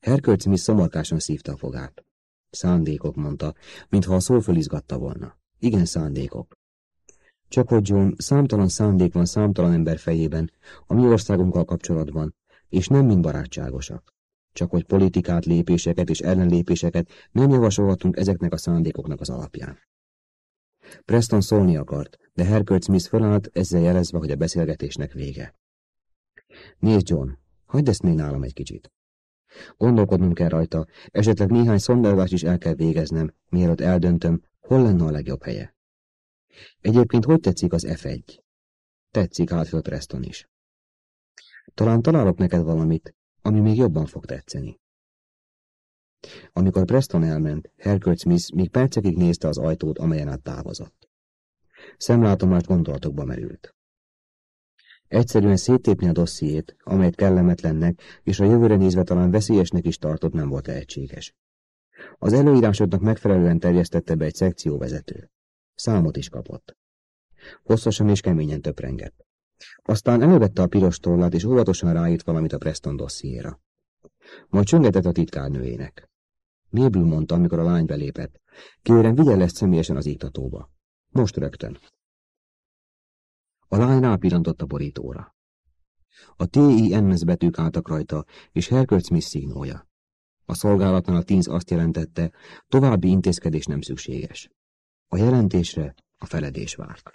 Herkölc Smith szomorkásan szívta a fogát. Szándékok, mondta, mintha a szó fölizgatta volna. Igen, szándékok. Csak hogy John, számtalan szándék van számtalan ember fejében, a mi országunkkal kapcsolatban, és nem mind barátságosak. Csak hogy politikát, lépéseket és ellenlépéseket nem javasolhatunk ezeknek a szándékoknak az alapján. Preston szólni akart, de Herkert Smith felállt, ezzel jelezve, hogy a beszélgetésnek vége. Nézd, John, hagyd ezt még nálam egy kicsit. Gondolkodnom kell rajta, esetleg néhány szondálást is el kell végeznem, mielőtt eldöntöm, hol lenne a legjobb helye. Egyébként hogy tetszik az F1? Tetszik Átfield Preston is. Talán találok neked valamit, ami még jobban fog tetszeni. Amikor Preston elment, Herkert Smith még percekig nézte az ajtót, amelyen át távozott. Szemlátomást gondolatokba merült. Egyszerűen széttépni a dossziét, amelyet kellemetlennek és a jövőre nézve talán veszélyesnek is tartott, nem volt lehetséges. Az előírásoknak megfelelően terjesztette be egy szekcióvezető. Számot is kapott. Hosszasan és keményen töprengett. Aztán elővette a piros tollát, és óvatosan ráírt valamit a Preston dossziéra. Majd csöngetett a titkárnőjének. Mébül mondta, amikor a lány belépett. Kérem, vigyen lesz személyesen az iktatóba. Most rögtön. A lány rápillantott a borítóra. A T.I.N.S. betűk álltak rajta, és Herkert Smith szignója. A szolgálatnál a Teens azt jelentette, további intézkedés nem szükséges. A jelentésre a feledés várt.